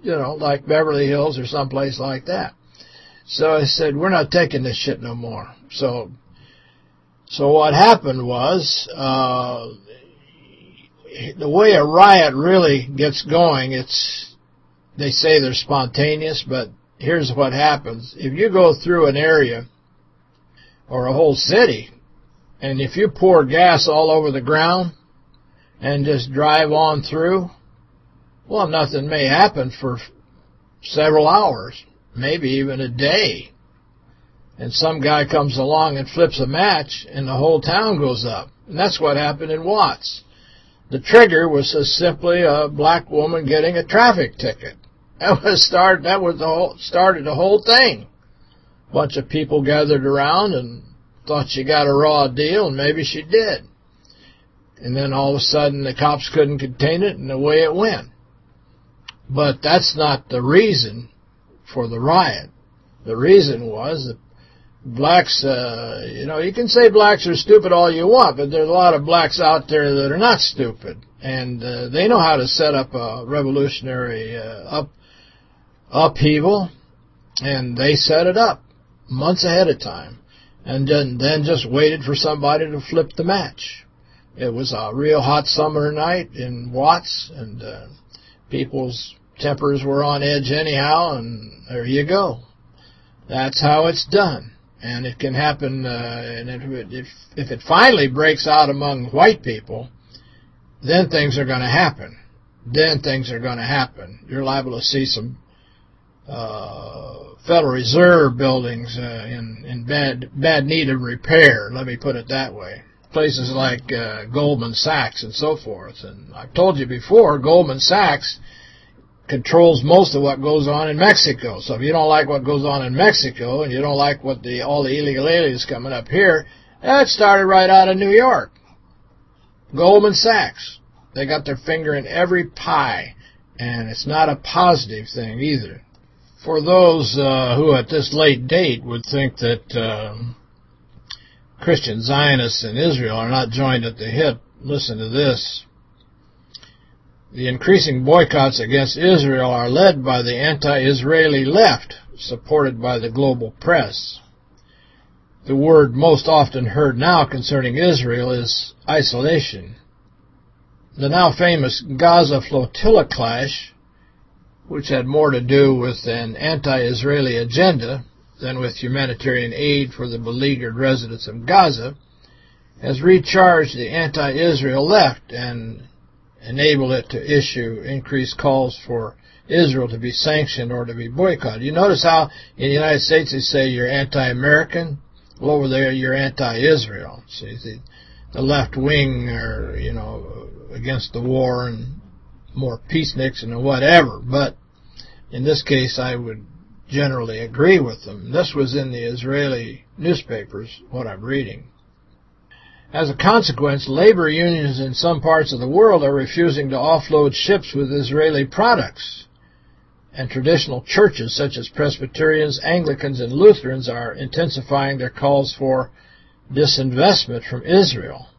you know, like Beverly Hills or someplace like that. So I said, we're not taking this shit no more. So, so what happened was, uh, the way a riot really gets going, it's they say they're spontaneous, but here's what happens. If you go through an area or a whole city, and if you pour gas all over the ground and just drive on through, well, nothing may happen for several hours, maybe even a day. And some guy comes along and flips a match, and the whole town goes up. And that's what happened in Watts. The trigger was just simply a black woman getting a traffic ticket. That was start. That was the whole, started the whole thing. A bunch of people gathered around and thought she got a raw deal, and maybe she did. And then all of a sudden the cops couldn't contain it, and away it went. But that's not the reason for the riot. The reason was that blacks, uh, you know, you can say blacks are stupid all you want, but there's a lot of blacks out there that are not stupid. And uh, they know how to set up a revolutionary uh, up upheaval, and they set it up months ahead of time. And then, then just waited for somebody to flip the match. It was a real hot summer night in Watts, and uh, people's tempers were on edge anyhow, and there you go. That's how it's done and it can happen. Uh, and if if if it finally breaks out among white people, then things are going to happen. Then things are going to happen. You're liable to see some uh, Federal Reserve buildings uh, in in bad bad need of repair. Let me put it that way. Places like uh, Goldman Sachs and so forth. And I've told you before, Goldman Sachs controls most of what goes on in Mexico. So if you don't like what goes on in Mexico and you don't like what the all the illegal aliens coming up here, that started right out of New York. Goldman Sachs. They got their finger in every pie, and it's not a positive thing either. For those uh, who at this late date would think that um, Christian Zionists in Israel are not joined at the hip, listen to this. The increasing boycotts against Israel are led by the anti-Israeli left, supported by the global press. The word most often heard now concerning Israel is isolation. The now famous Gaza flotilla clash, which had more to do with an anti-Israeli agenda than with humanitarian aid for the beleaguered residents of Gaza, has recharged the anti-Israel left and enable it to issue increased calls for Israel to be sanctioned or to be boycotted. You notice how in the United States they say you're anti-American well, over there you're anti-Israel. See, the, the left wing are, you know, against the war and more peaceniks and whatever. But in this case, I would generally agree with them. This was in the Israeli newspapers, what I'm reading. As a consequence, labor unions in some parts of the world are refusing to offload ships with Israeli products. And traditional churches such as Presbyterians, Anglicans, and Lutherans are intensifying their calls for disinvestment from Israel.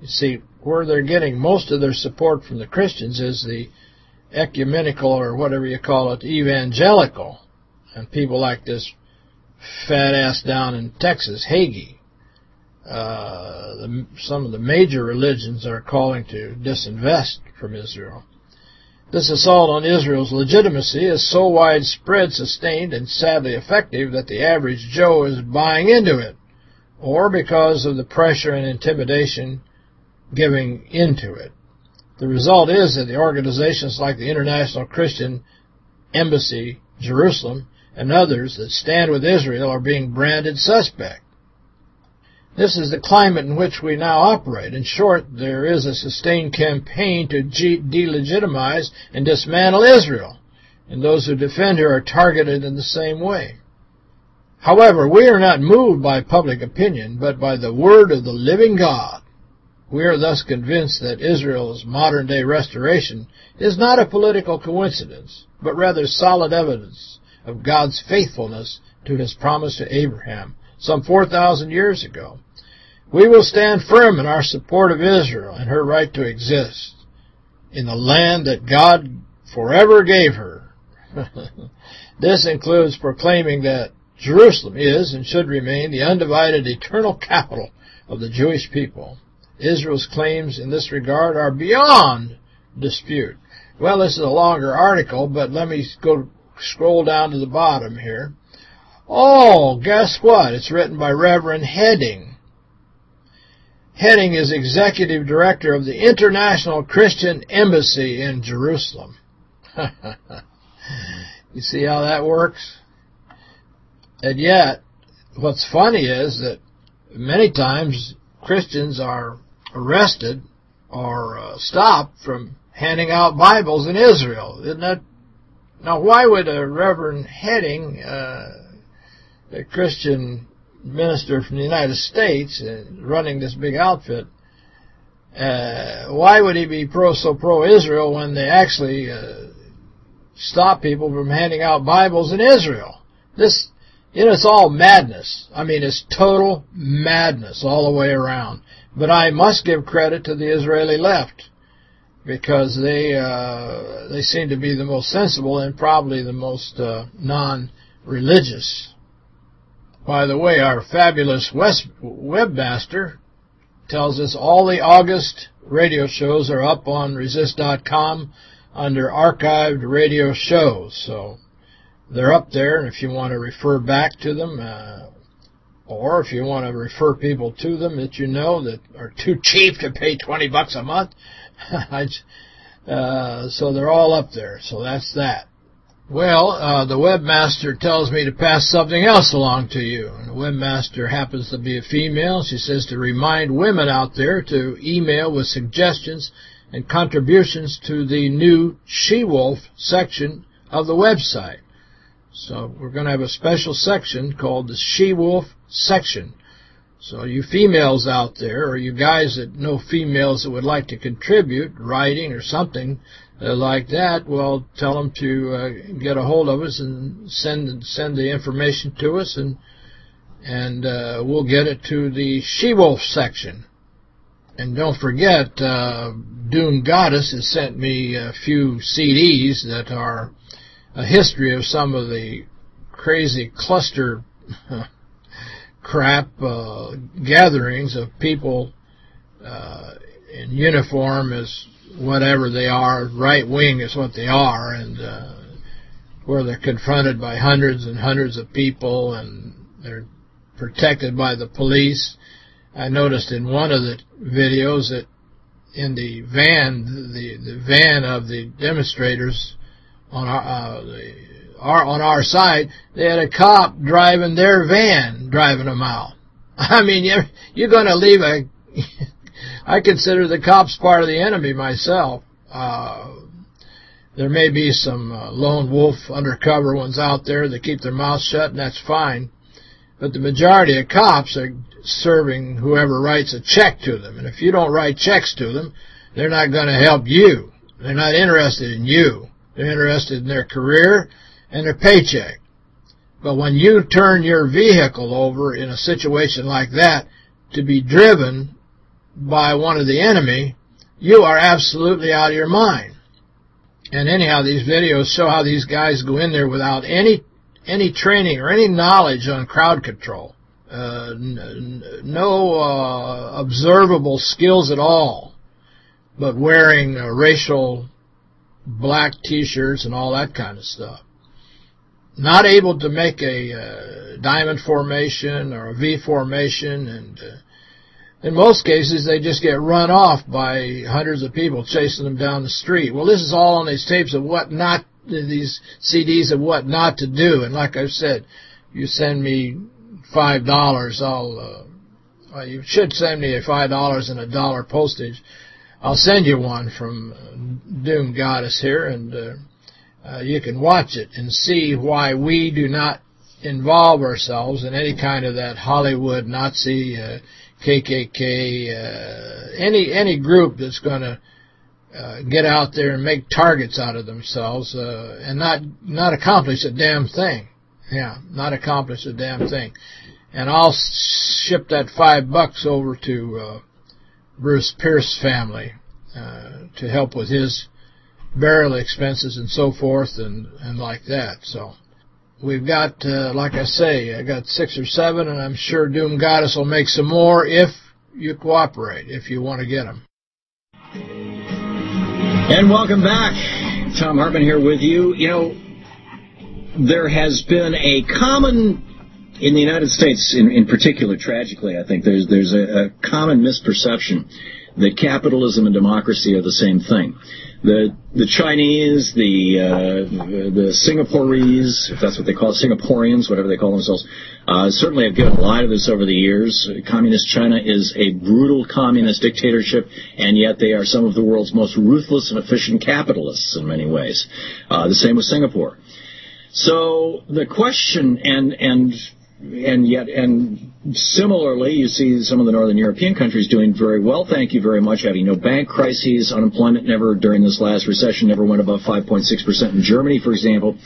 You see, where they're getting most of their support from the Christians is the ecumenical, or whatever you call it, evangelical. And people like this fat ass down in Texas, Hagee. Uh, the, some of the major religions are calling to disinvest from Israel. This assault on Israel's legitimacy is so widespread, sustained, and sadly effective that the average Joe is buying into it, or because of the pressure and intimidation giving into it. The result is that the organizations like the International Christian Embassy, Jerusalem, and others that stand with Israel are being branded suspect. This is the climate in which we now operate. In short, there is a sustained campaign to delegitimize and dismantle Israel, and those who defend her are targeted in the same way. However, we are not moved by public opinion, but by the word of the living God. We are thus convinced that Israel's modern-day restoration is not a political coincidence, but rather solid evidence of God's faithfulness to his promise to Abraham some 4,000 years ago. We will stand firm in our support of Israel and her right to exist in the land that God forever gave her. this includes proclaiming that Jerusalem is and should remain the undivided eternal capital of the Jewish people. Israel's claims in this regard are beyond dispute. Well, this is a longer article, but let me go scroll down to the bottom here. Oh, guess what? It's written by Reverend Hedding. Hedding is executive director of the International Christian Embassy in Jerusalem. you see how that works? And yet, what's funny is that many times Christians are arrested or uh, stopped from handing out Bibles in Israel. Isn't that? Now, why would a Reverend Hedding... uh, a Christian minister from the United States, uh, running this big outfit, uh, why would he be pro so pro-Israel when they actually uh, stop people from handing out Bibles in Israel? This, you know, it's all madness. I mean, it's total madness all the way around. But I must give credit to the Israeli left because they uh, they seem to be the most sensible and probably the most uh, non-religious. By the way, our fabulous West webmaster tells us all the August radio shows are up on resist.com under archived radio shows. So they're up there, and if you want to refer back to them, uh, or if you want to refer people to them that you know that are too cheap to pay 20 bucks a month, uh, so they're all up there. So that's that. Well, uh, the webmaster tells me to pass something else along to you. And the webmaster happens to be a female. She says to remind women out there to email with suggestions and contributions to the new She-Wolf section of the website. So we're going to have a special section called the She-Wolf section. So you females out there, or you guys that know females that would like to contribute, writing or something like that, well, tell them to uh, get a hold of us and send send the information to us, and and uh, we'll get it to the She-Wolf section. And don't forget, uh, Dune Goddess has sent me a few CDs that are a history of some of the crazy cluster crap uh, gatherings of people uh, in uniform as whatever they are, right wing is what they are, and uh, where they're confronted by hundreds and hundreds of people and they're protected by the police. I noticed in one of the videos that in the van, the the van of the demonstrators on our, uh, the our, on our side, they had a cop driving their van, driving them out. I mean, you're, you're going to leave a... I consider the cops part of the enemy myself. Uh, there may be some uh, lone wolf undercover ones out there that keep their mouths shut, and that's fine. But the majority of cops are serving whoever writes a check to them. And if you don't write checks to them, they're not going to help you. They're not interested in you. They're interested in their career and their paycheck. But when you turn your vehicle over in a situation like that to be driven by one of the enemy, you are absolutely out of your mind. And anyhow, these videos show how these guys go in there without any any training or any knowledge on crowd control. Uh, no uh, observable skills at all, but wearing uh, racial black T-shirts and all that kind of stuff. Not able to make a uh, diamond formation or a V formation, and uh, in most cases they just get run off by hundreds of people chasing them down the street. Well, this is all on these tapes of what not, these CDs of what not to do. And like I said, you send me five dollars, I'll. Uh, well, you should send me a five dollars and a dollar postage. I'll send you one from uh, Doom Goddess here, and uh, uh, you can watch it and see why we do not involve ourselves in any kind of that Hollywood Nazi, uh, KKK, uh, any any group that's going to uh, get out there and make targets out of themselves uh, and not not accomplish a damn thing. Yeah, not accomplish a damn thing and I'll ship that five bucks over to uh, Bruce Pierce family uh, to help with his burial expenses and so forth and, and like that. So we've got, uh, like I say, I got six or seven, and I'm sure Doom Goddess will make some more if you cooperate, if you want to get them. And welcome back. Thom Hartmann here with you. You know, there has been a common in the United States, in, in particular, tragically, I think there's there's a, a common misperception that capitalism and democracy are the same thing. The the Chinese, the uh, the Singaporeans, if that's what they call it, Singaporeans, whatever they call themselves, uh, certainly have given a lot of this over the years. Communist China is a brutal communist dictatorship, and yet they are some of the world's most ruthless and efficient capitalists in many ways. Uh, the same with Singapore. So the question, and and and yet, and similarly, you see some of the northern European countries doing very well. Thank you very much, having no bank crises. Unemployment never during this last recession never went above 5.6% in Germany, for example.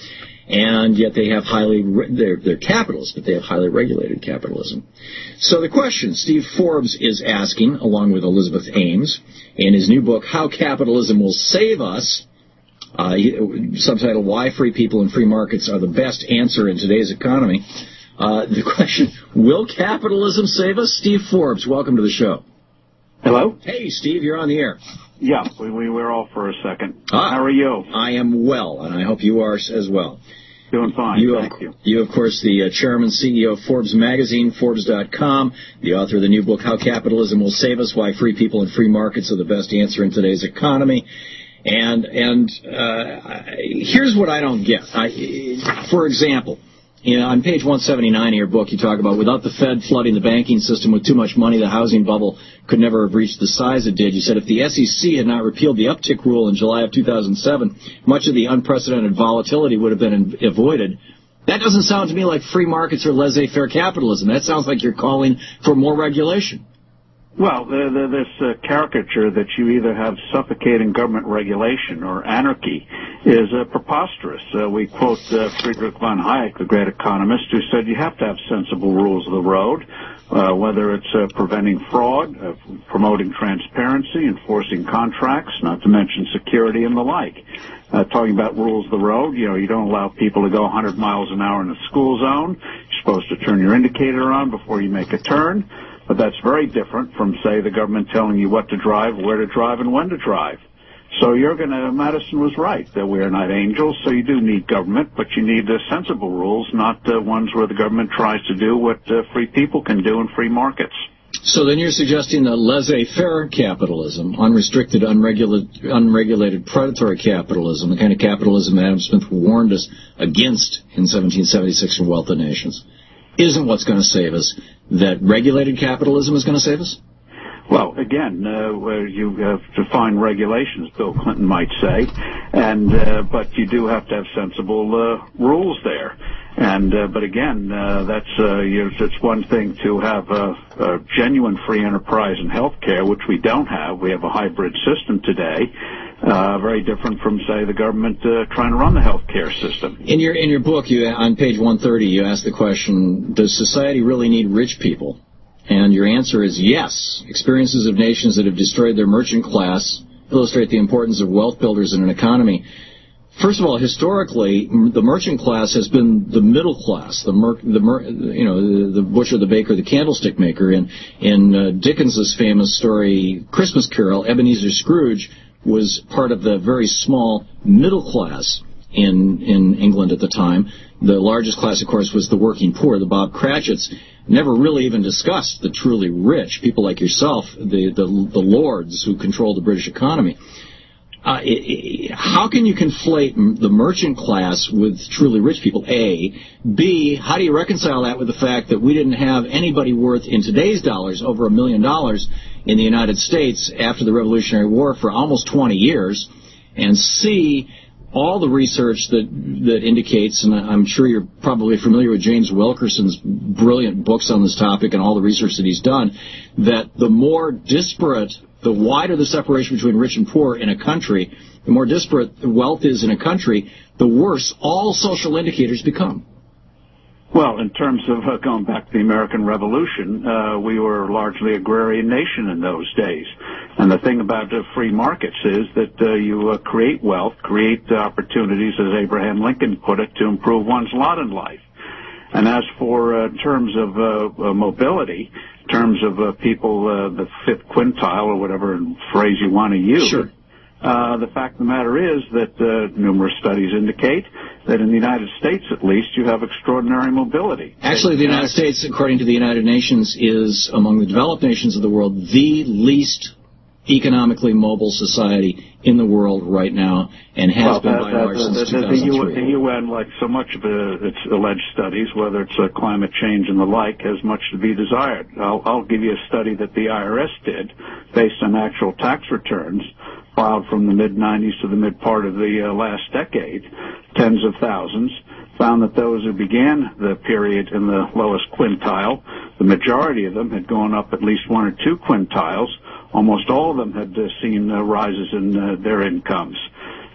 And yet they have highly, they're, they're capitalists, but they have highly regulated capitalism. So the question Steve Forbes is asking, along with Elizabeth Ames, in his new book, How Capitalism Will Save Us, uh, subtitled Why Free People and Free Markets Are the Best Answer in Today's Economy. Uh, the question, will capitalism save us? Steve Forbes, welcome to the show. Hello? Hey, Steve, you're on the air. Yeah, we, we were off for a second. Ah, How are you? I am well, and I hope you are as well. Doing fine, you, thank you. You, of course, the uh, chairman, CEO of Forbes Magazine, Forbes.com, the author of the new book, How Capitalism Will Save Us, Why Free People and Free Markets Are the Best Answer in Today's Economy. And and uh, here's what I don't get. I, for example, you know, on page 179 of your book, you talk about without the Fed flooding the banking system with too much money, the housing bubble could never have reached the size it did. You said if the SEC had not repealed the uptick rule in July of 2007, much of the unprecedented volatility would have been avoided. That doesn't sound to me like free markets or laissez-faire capitalism. That sounds like you're calling for more regulation. Well, this uh, caricature that you either have suffocating government regulation or anarchy is uh, preposterous. Uh, we quote uh, Friedrich von Hayek, the great economist, who said you have to have sensible rules of the road, uh, whether it's uh, preventing fraud, promoting transparency, enforcing contracts, not to mention security and the like. talking about rules of the road, you know, you don't allow people to go 100 miles an hour in a school zone. You're supposed to turn your indicator on before you make a turn. But that's very different from, say, the government telling you what to drive, where to drive, and when to drive. So you're going to, Madison was right that we are not angels, so you do need government, but you need sensible rules, not ones where the government tries to do what uh, free people can do in free markets. So then you're suggesting that laissez-faire capitalism, unrestricted, unregulated, unregulated predatory capitalism, the kind of capitalism Adam Smith warned us against in 1776 from Wealth of Nations, isn't what's going to save us. That regulated capitalism is going to save us? Well, again, uh, you have to find regulations, Bill Clinton might say, and uh, but you do have to have sensible uh, rules there. And uh, but again, uh, that's uh, you know, it's one thing to have a, a genuine free enterprise in healthcare, which we don't have. We have a hybrid system today. Uh, very different from, say, the government uh, trying to run the healthcare system. In your in your book, on page 130, you ask the question: Does society really need rich people? And your answer is yes. Experiences of nations that have destroyed their merchant class illustrate the importance of wealth builders in an economy. First of all, historically, the merchant class has been the middle class, the, butcher, the baker, the candlestick maker. In in uh, Dickens's famous story Christmas Carol, Ebenezer Scrooge was part of the very small middle class in in England at the time. The largest class, of course, was the working poor, the Bob Cratchits never really even discussed the truly rich, people like yourself, the, the, the lords who control the British economy. Uh, it, it, how can you conflate the merchant class with truly rich people? A. B. How do you reconcile that with the fact that we didn't have anybody worth in today's dollars over a million dollars in the United States after the Revolutionary War for almost 20 years? And see all the research that that indicates, and I'm sure you're probably familiar with James Wilkerson's brilliant books on this topic and all the research that he's done, that the more disparate, the wider the separation between rich and poor in a country, the more disparate the wealth is in a country, the worse all social indicators become. Well, in terms of uh, going back to the American Revolution, uh, we were largely agrarian nation in those days. And the thing about uh, free markets is that uh, you uh, create wealth, create opportunities, as Abraham Lincoln put it, to improve one's lot in life. And as for uh, terms of uh, mobility, terms of people, the fifth quintile or whatever phrase you want to use, Sure. Uh, the fact of the matter is that uh, numerous studies indicate that in the United States, at least, you have extraordinary mobility. Actually, the United States, according to the United Nations, is among the developed nations of the world the least economically mobile society in the world right now and has Well, been by and large since the, the, the, UN, 2003. the UN, like so much of uh, its alleged studies, whether it's uh, climate change and the like, has much to be desired. I'll, I'll give you a study that the IRS did based on actual tax returns filed from the mid-90s to the mid part of the uh, last decade, tens of thousands, found that those who began the period in the lowest quintile, the majority of them had gone up at least one or two quintiles. Almost all of them had uh, seen uh, rises in uh, their incomes.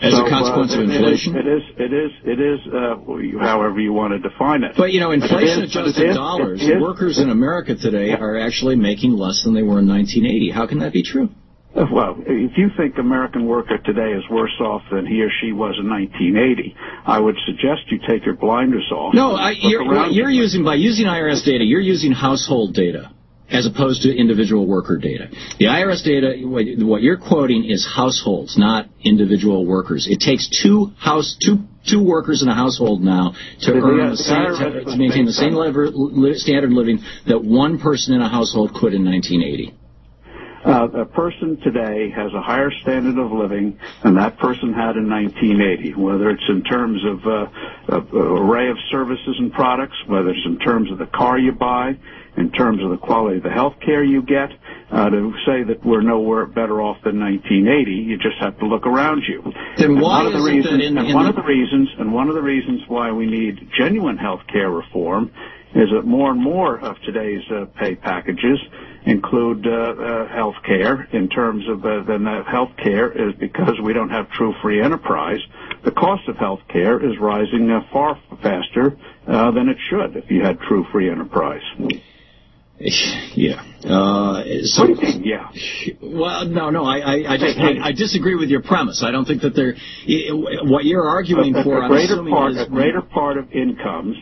As a consequence of inflation? It is, it is, it is, uh, however you want to define it. But you know, inflation It is- but it adjusted dollars, workers in America today are actually making less than they were in 1980. How can that be true? Uh, Well, if you think American worker today is worse off than he or she was in 1980, I would suggest you take your blinders off. No, I, you're, what you're using by using IRS data, you're using household data as opposed to individual worker data. The IRS data, what, you're quoting is households, not individual workers. It takes two house two two workers in a household now to The- earn the the same, to, to maintain the same level, standard of living that one person in a household could in 1980. Uh, a person today has a higher standard of living than that person had in 1980, whether it's in terms of uh, uh, array of services and products, whether it's in terms of the car you buy, in terms of the quality of the health care you get. Uh, to say that we're nowhere better off than 1980, you just have to look around you. Then And why one of the reasons, in- and in one the- of the reasons, and one of the reasons why we need genuine health care reform is that more and more of today's uh, pay packages include uh, uh, health care in terms of uh, then that health care is because we don't have true free enterprise. The cost of health care is rising uh, far faster uh, than it should if you had true free enterprise. Yeah. Uh, so, What do you mean? Yeah. Well, no, no, I, I, I just, I, I disagree with your premise. I don't think that they're, what you're arguing for, a I'm assuming part, is, a greater part of incomes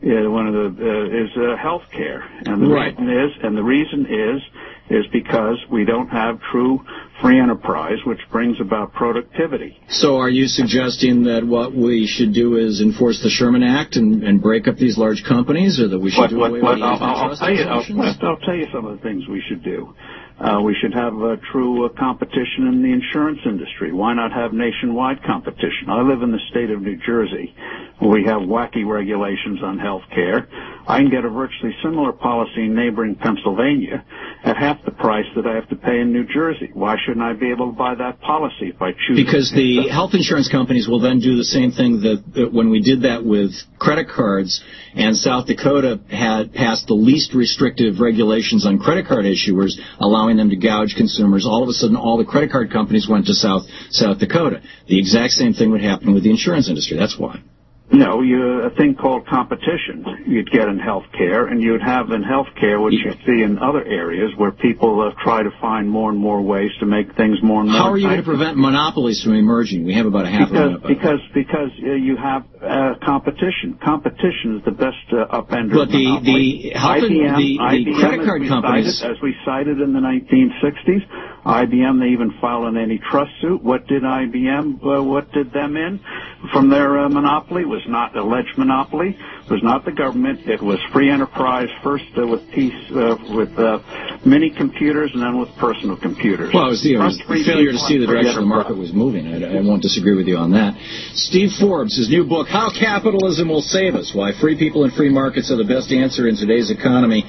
uh, one of the uh, is uh, health care, and the Right. reason is, and the reason is, is because we don't have true free enterprise, which brings about productivity. So are you suggesting that what we should do is enforce the Sherman Act and, and break up these large companies, or that we should what, do what, away what, with the I'll, I'll, tell you, I'll. I'll tell you some of the things we should do. Uh, we should have true uh, competition in the insurance industry. Why not have nationwide competition? I live in the state of New Jersey. where We have wacky regulations on health care. I can get a virtually similar policy in neighboring Pennsylvania at half the price that I have to pay in New Jersey. Why shouldn't I be able to buy that policy if I choose? Because the health insurance companies will then do the same thing that, that when we did that with credit cards, and South Dakota had passed the least restrictive regulations on credit card issuers, allowing them to gouge consumers. All of a sudden, all the credit card companies went to South South Dakota. The exact same thing would happen with the insurance industry. That's why. No, you a thing called competition you'd get in healthcare, and you'd have in healthcare what you see in other areas where people uh, try to find more and more ways to make things more and more. How are you going to prevent monopolies from emerging? We have about a half a Because minute. the way. because because uh, you have uh, competition. Competition is the best uh, upender. But the- monopoly. the IBM, the- the IBM, credit card companies- cited, as we cited in the 1960s, IBM they even filed an antitrust suit. What did IBM? Uh, what did them in from their uh, monopoly? Was not alleged monopoly. Was not the government. It was free enterprise first uh, with piece uh, with uh, mini computers and then with personal computers. Well, it was, you know, it was the failure to see the direction the market was moving. I, I won't disagree with you on that. Steve Forbes, his new book, How Capitalism Will Save Us, Why Free People and Free Markets Are the Best Answer in Today's Economy.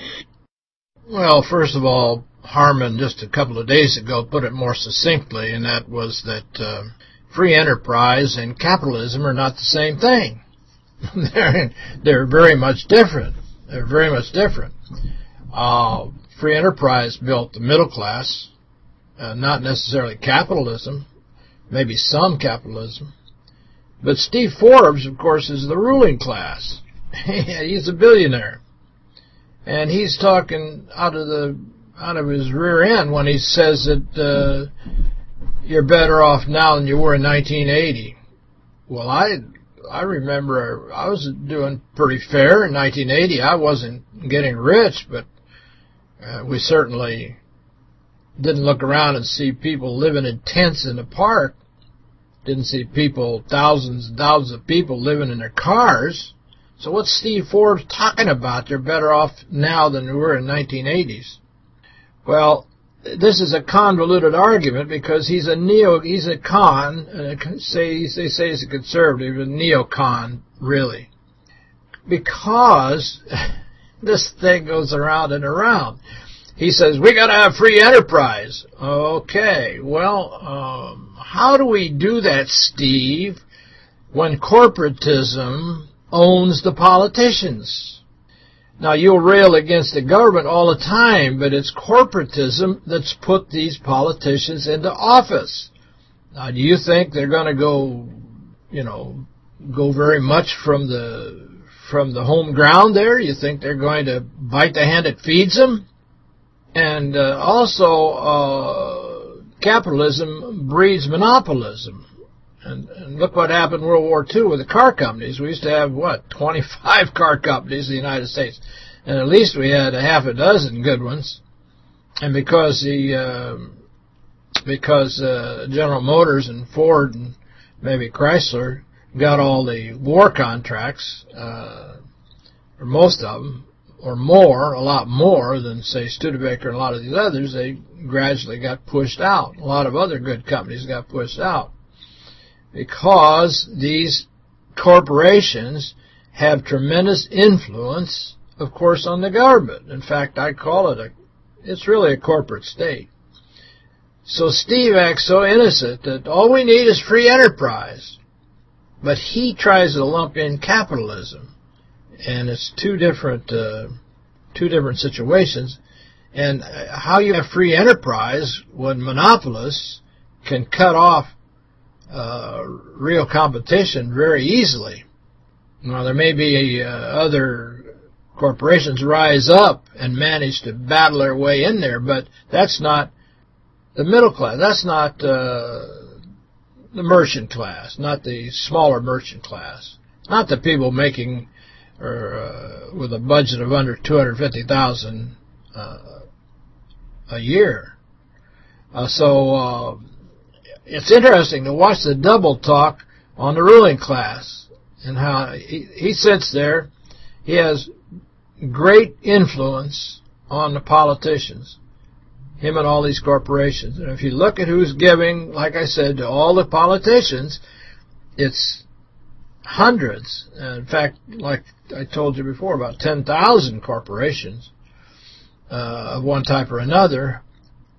Well, first of all, Hartmann just a couple of days ago put it more succinctly, and that was that uh, free enterprise and capitalism are not the same thing. they're, they're very much different. They're very much different. Uh, free enterprise built the middle class, uh, not necessarily capitalism, maybe some capitalism. But Steve Forbes, of course, is the ruling class. He's a billionaire and he's talking out of the out of his rear end when he says that uh, you're better off now than you were in 1980. Well, I I remember I was doing pretty fair in 1980. I wasn't getting rich, but uh, we certainly didn't look around and see people living in tents in the park. Didn't see people, thousands and thousands of people living in their cars. So what's Steve Forbes talking about? You're better off now than you were in 1980s. Well, this is a convoluted argument because he's a neo, he's a con, uh, say they say he's a conservative, a neocon, really, because this thing goes around and around. He says we got to have free enterprise. Okay, well, um, how do we do that, Steve? When corporatism owns the politicians. Now, you'll rail against the government all the time, but it's corporatism that's put these politicians into office. Now, do you think they're going to go, you know, go very much from the from the home ground there? You think they're going to bite the hand that feeds them? And uh, also, uh, capitalism breeds monopolism. And, and look what happened in World War II with the car companies. We used to have, what, 25 car companies in the United States. And at least we had a half a dozen good ones. And because the uh, because uh, General Motors and Ford and maybe Chrysler got all the war contracts, uh, or most of them, or more, a lot more than, say, Studebaker and a lot of these others, they gradually got pushed out. A lot of other good companies got pushed out because these corporations have tremendous influence, of course, on the government. In fact, I call it a, it's really a corporate state. So Steve acts so innocent that all we need is free enterprise. But he tries to lump in capitalism. And it's two different, uh, two different situations. And how you have free enterprise when monopolists can cut off uh, real competition very easily. Now, there may be uh, other corporations rise up and manage to battle their way in there, but that's not the middle class. That's not uh, the merchant class, not the smaller merchant class, not the people making or uh, with a budget of under 250000 uh, a year. Uh, so uh, it's interesting to watch the double talk on the ruling class and how he, he sits there. He has great influence on the politicians, him and all these corporations. And if you look at who's giving, like I said, to all the politicians, it's hundreds. In fact, like I told you before, about 10,000 corporations uh, of one type or another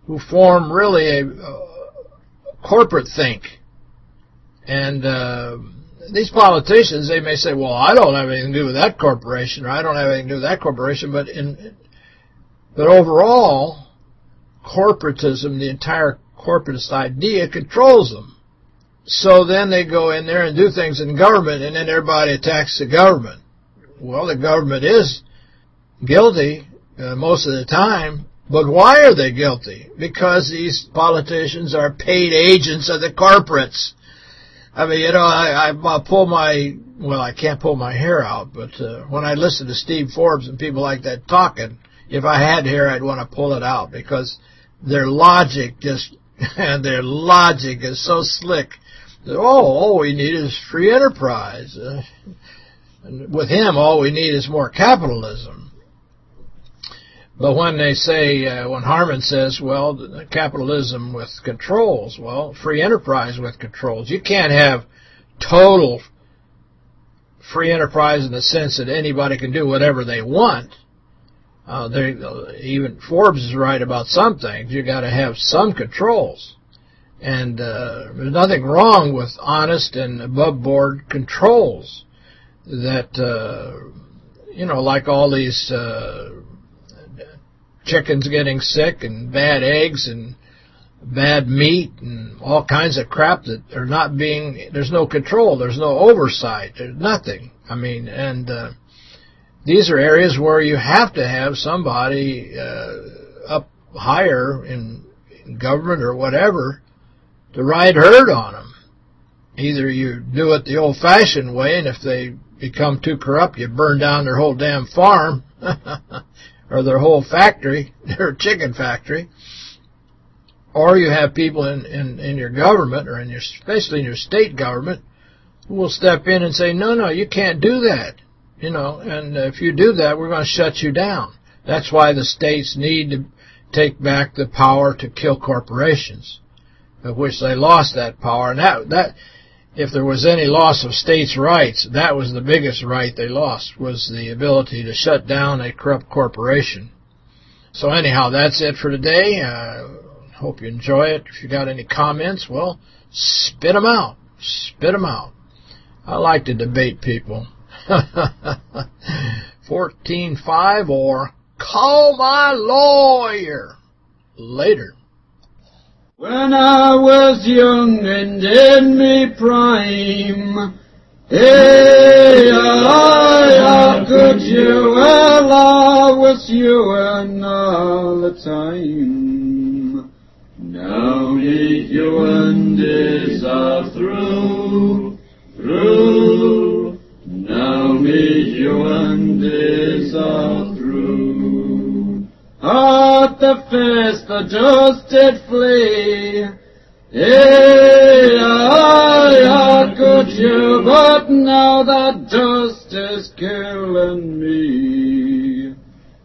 who form really a, a corporate think. And uh, these politicians, they may say, well, I don't have anything to do with that corporation, or I don't have anything to do with that corporation, but in but overall, corporatism, the entire corporatist idea, controls them. So then they go in there and do things in government, and then everybody attacks the government. Well, the government is guilty uh, most of the time, but why are they guilty? Because these politicians are paid agents of the corporates. I mean, you know, I, I, pull my, well, I can't pull my hair out, but uh, when I listen to Steve Forbes and people like that talking, if I had hair, I'd want to pull it out because their logic just, and their logic is so slick oh, all we need is free enterprise. Uh, and with him, all we need is more capitalism. But when they say, uh, when Hartmann says, well, capitalism with controls, well, free enterprise with controls. You can't have total free enterprise in the sense that anybody can do whatever they want. Uh, even Forbes is right about some things. You've got to have some controls. And uh, there's nothing wrong with honest and above-board controls that, uh, you know, like all these uh, chickens getting sick and bad eggs and bad meat and all kinds of crap that are not being, there's no control, there's no oversight, there's nothing. I mean, and uh, these are areas where you have to have somebody uh, up higher in, in government or whatever to ride herd on them. Either you do it the old-fashioned way, and if they become too corrupt, you burn down their whole damn farm or their whole factory, their chicken factory. Or you have people in, in, in your government, or in your especially in your state government, who will step in and say, no, no, you can't do that. You know, and if you do that, we're going to shut you down. That's why the states need to take back the power to kill corporations of which they lost that power. And that, that, if there was any loss of states' rights, that was the biggest right they lost, was the ability to shut down a corrupt corporation. So anyhow, that's it for today. Uh, hope you enjoy it. If you got any comments, well, spit them out. Spit them out. I like to debate people. 14.5 or call my lawyer. Later. When I was young and in me prime, Hey, I, how could you? Well, I was you and all the time. Now me you and is are through, through. Now me you and is are. At the first the just did flee. Hey, I, could you, but now that dust is killing me.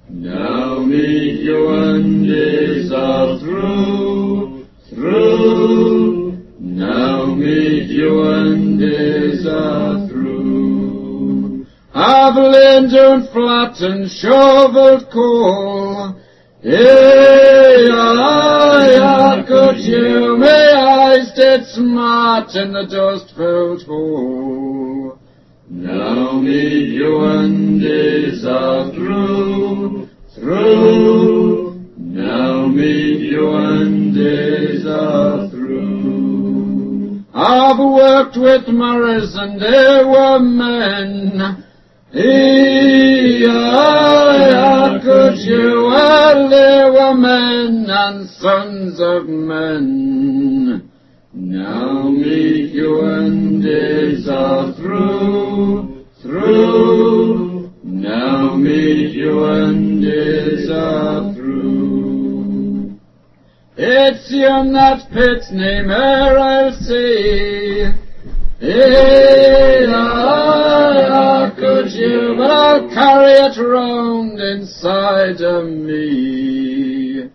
Now me you and is are through, through. Now me you and is are through. I've leaned and flat and shoveled coal. Hey, I, could you, may I did smart in the dust-filled hole. Now me you and is are through, through. Now me you and is are through. I've worked with Morris and they were men. You? And sons of men. Now me you and days are through, through. Now me you and days are through. It's your that Pitney mare I'll see. Ah, could you, but I'll carry it round inside of me.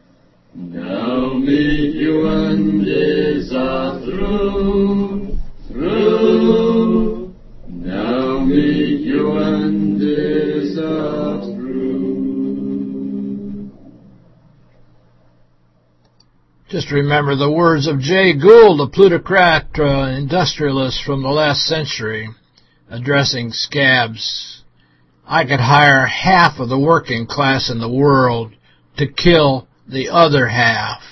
Now me, you and is a through, through. Now me, you and is a Just remember the words of Jay Gould, a plutocrat uh, industrialist from the last century, addressing scabs. I could hire half of the working class in the world to kill the other half.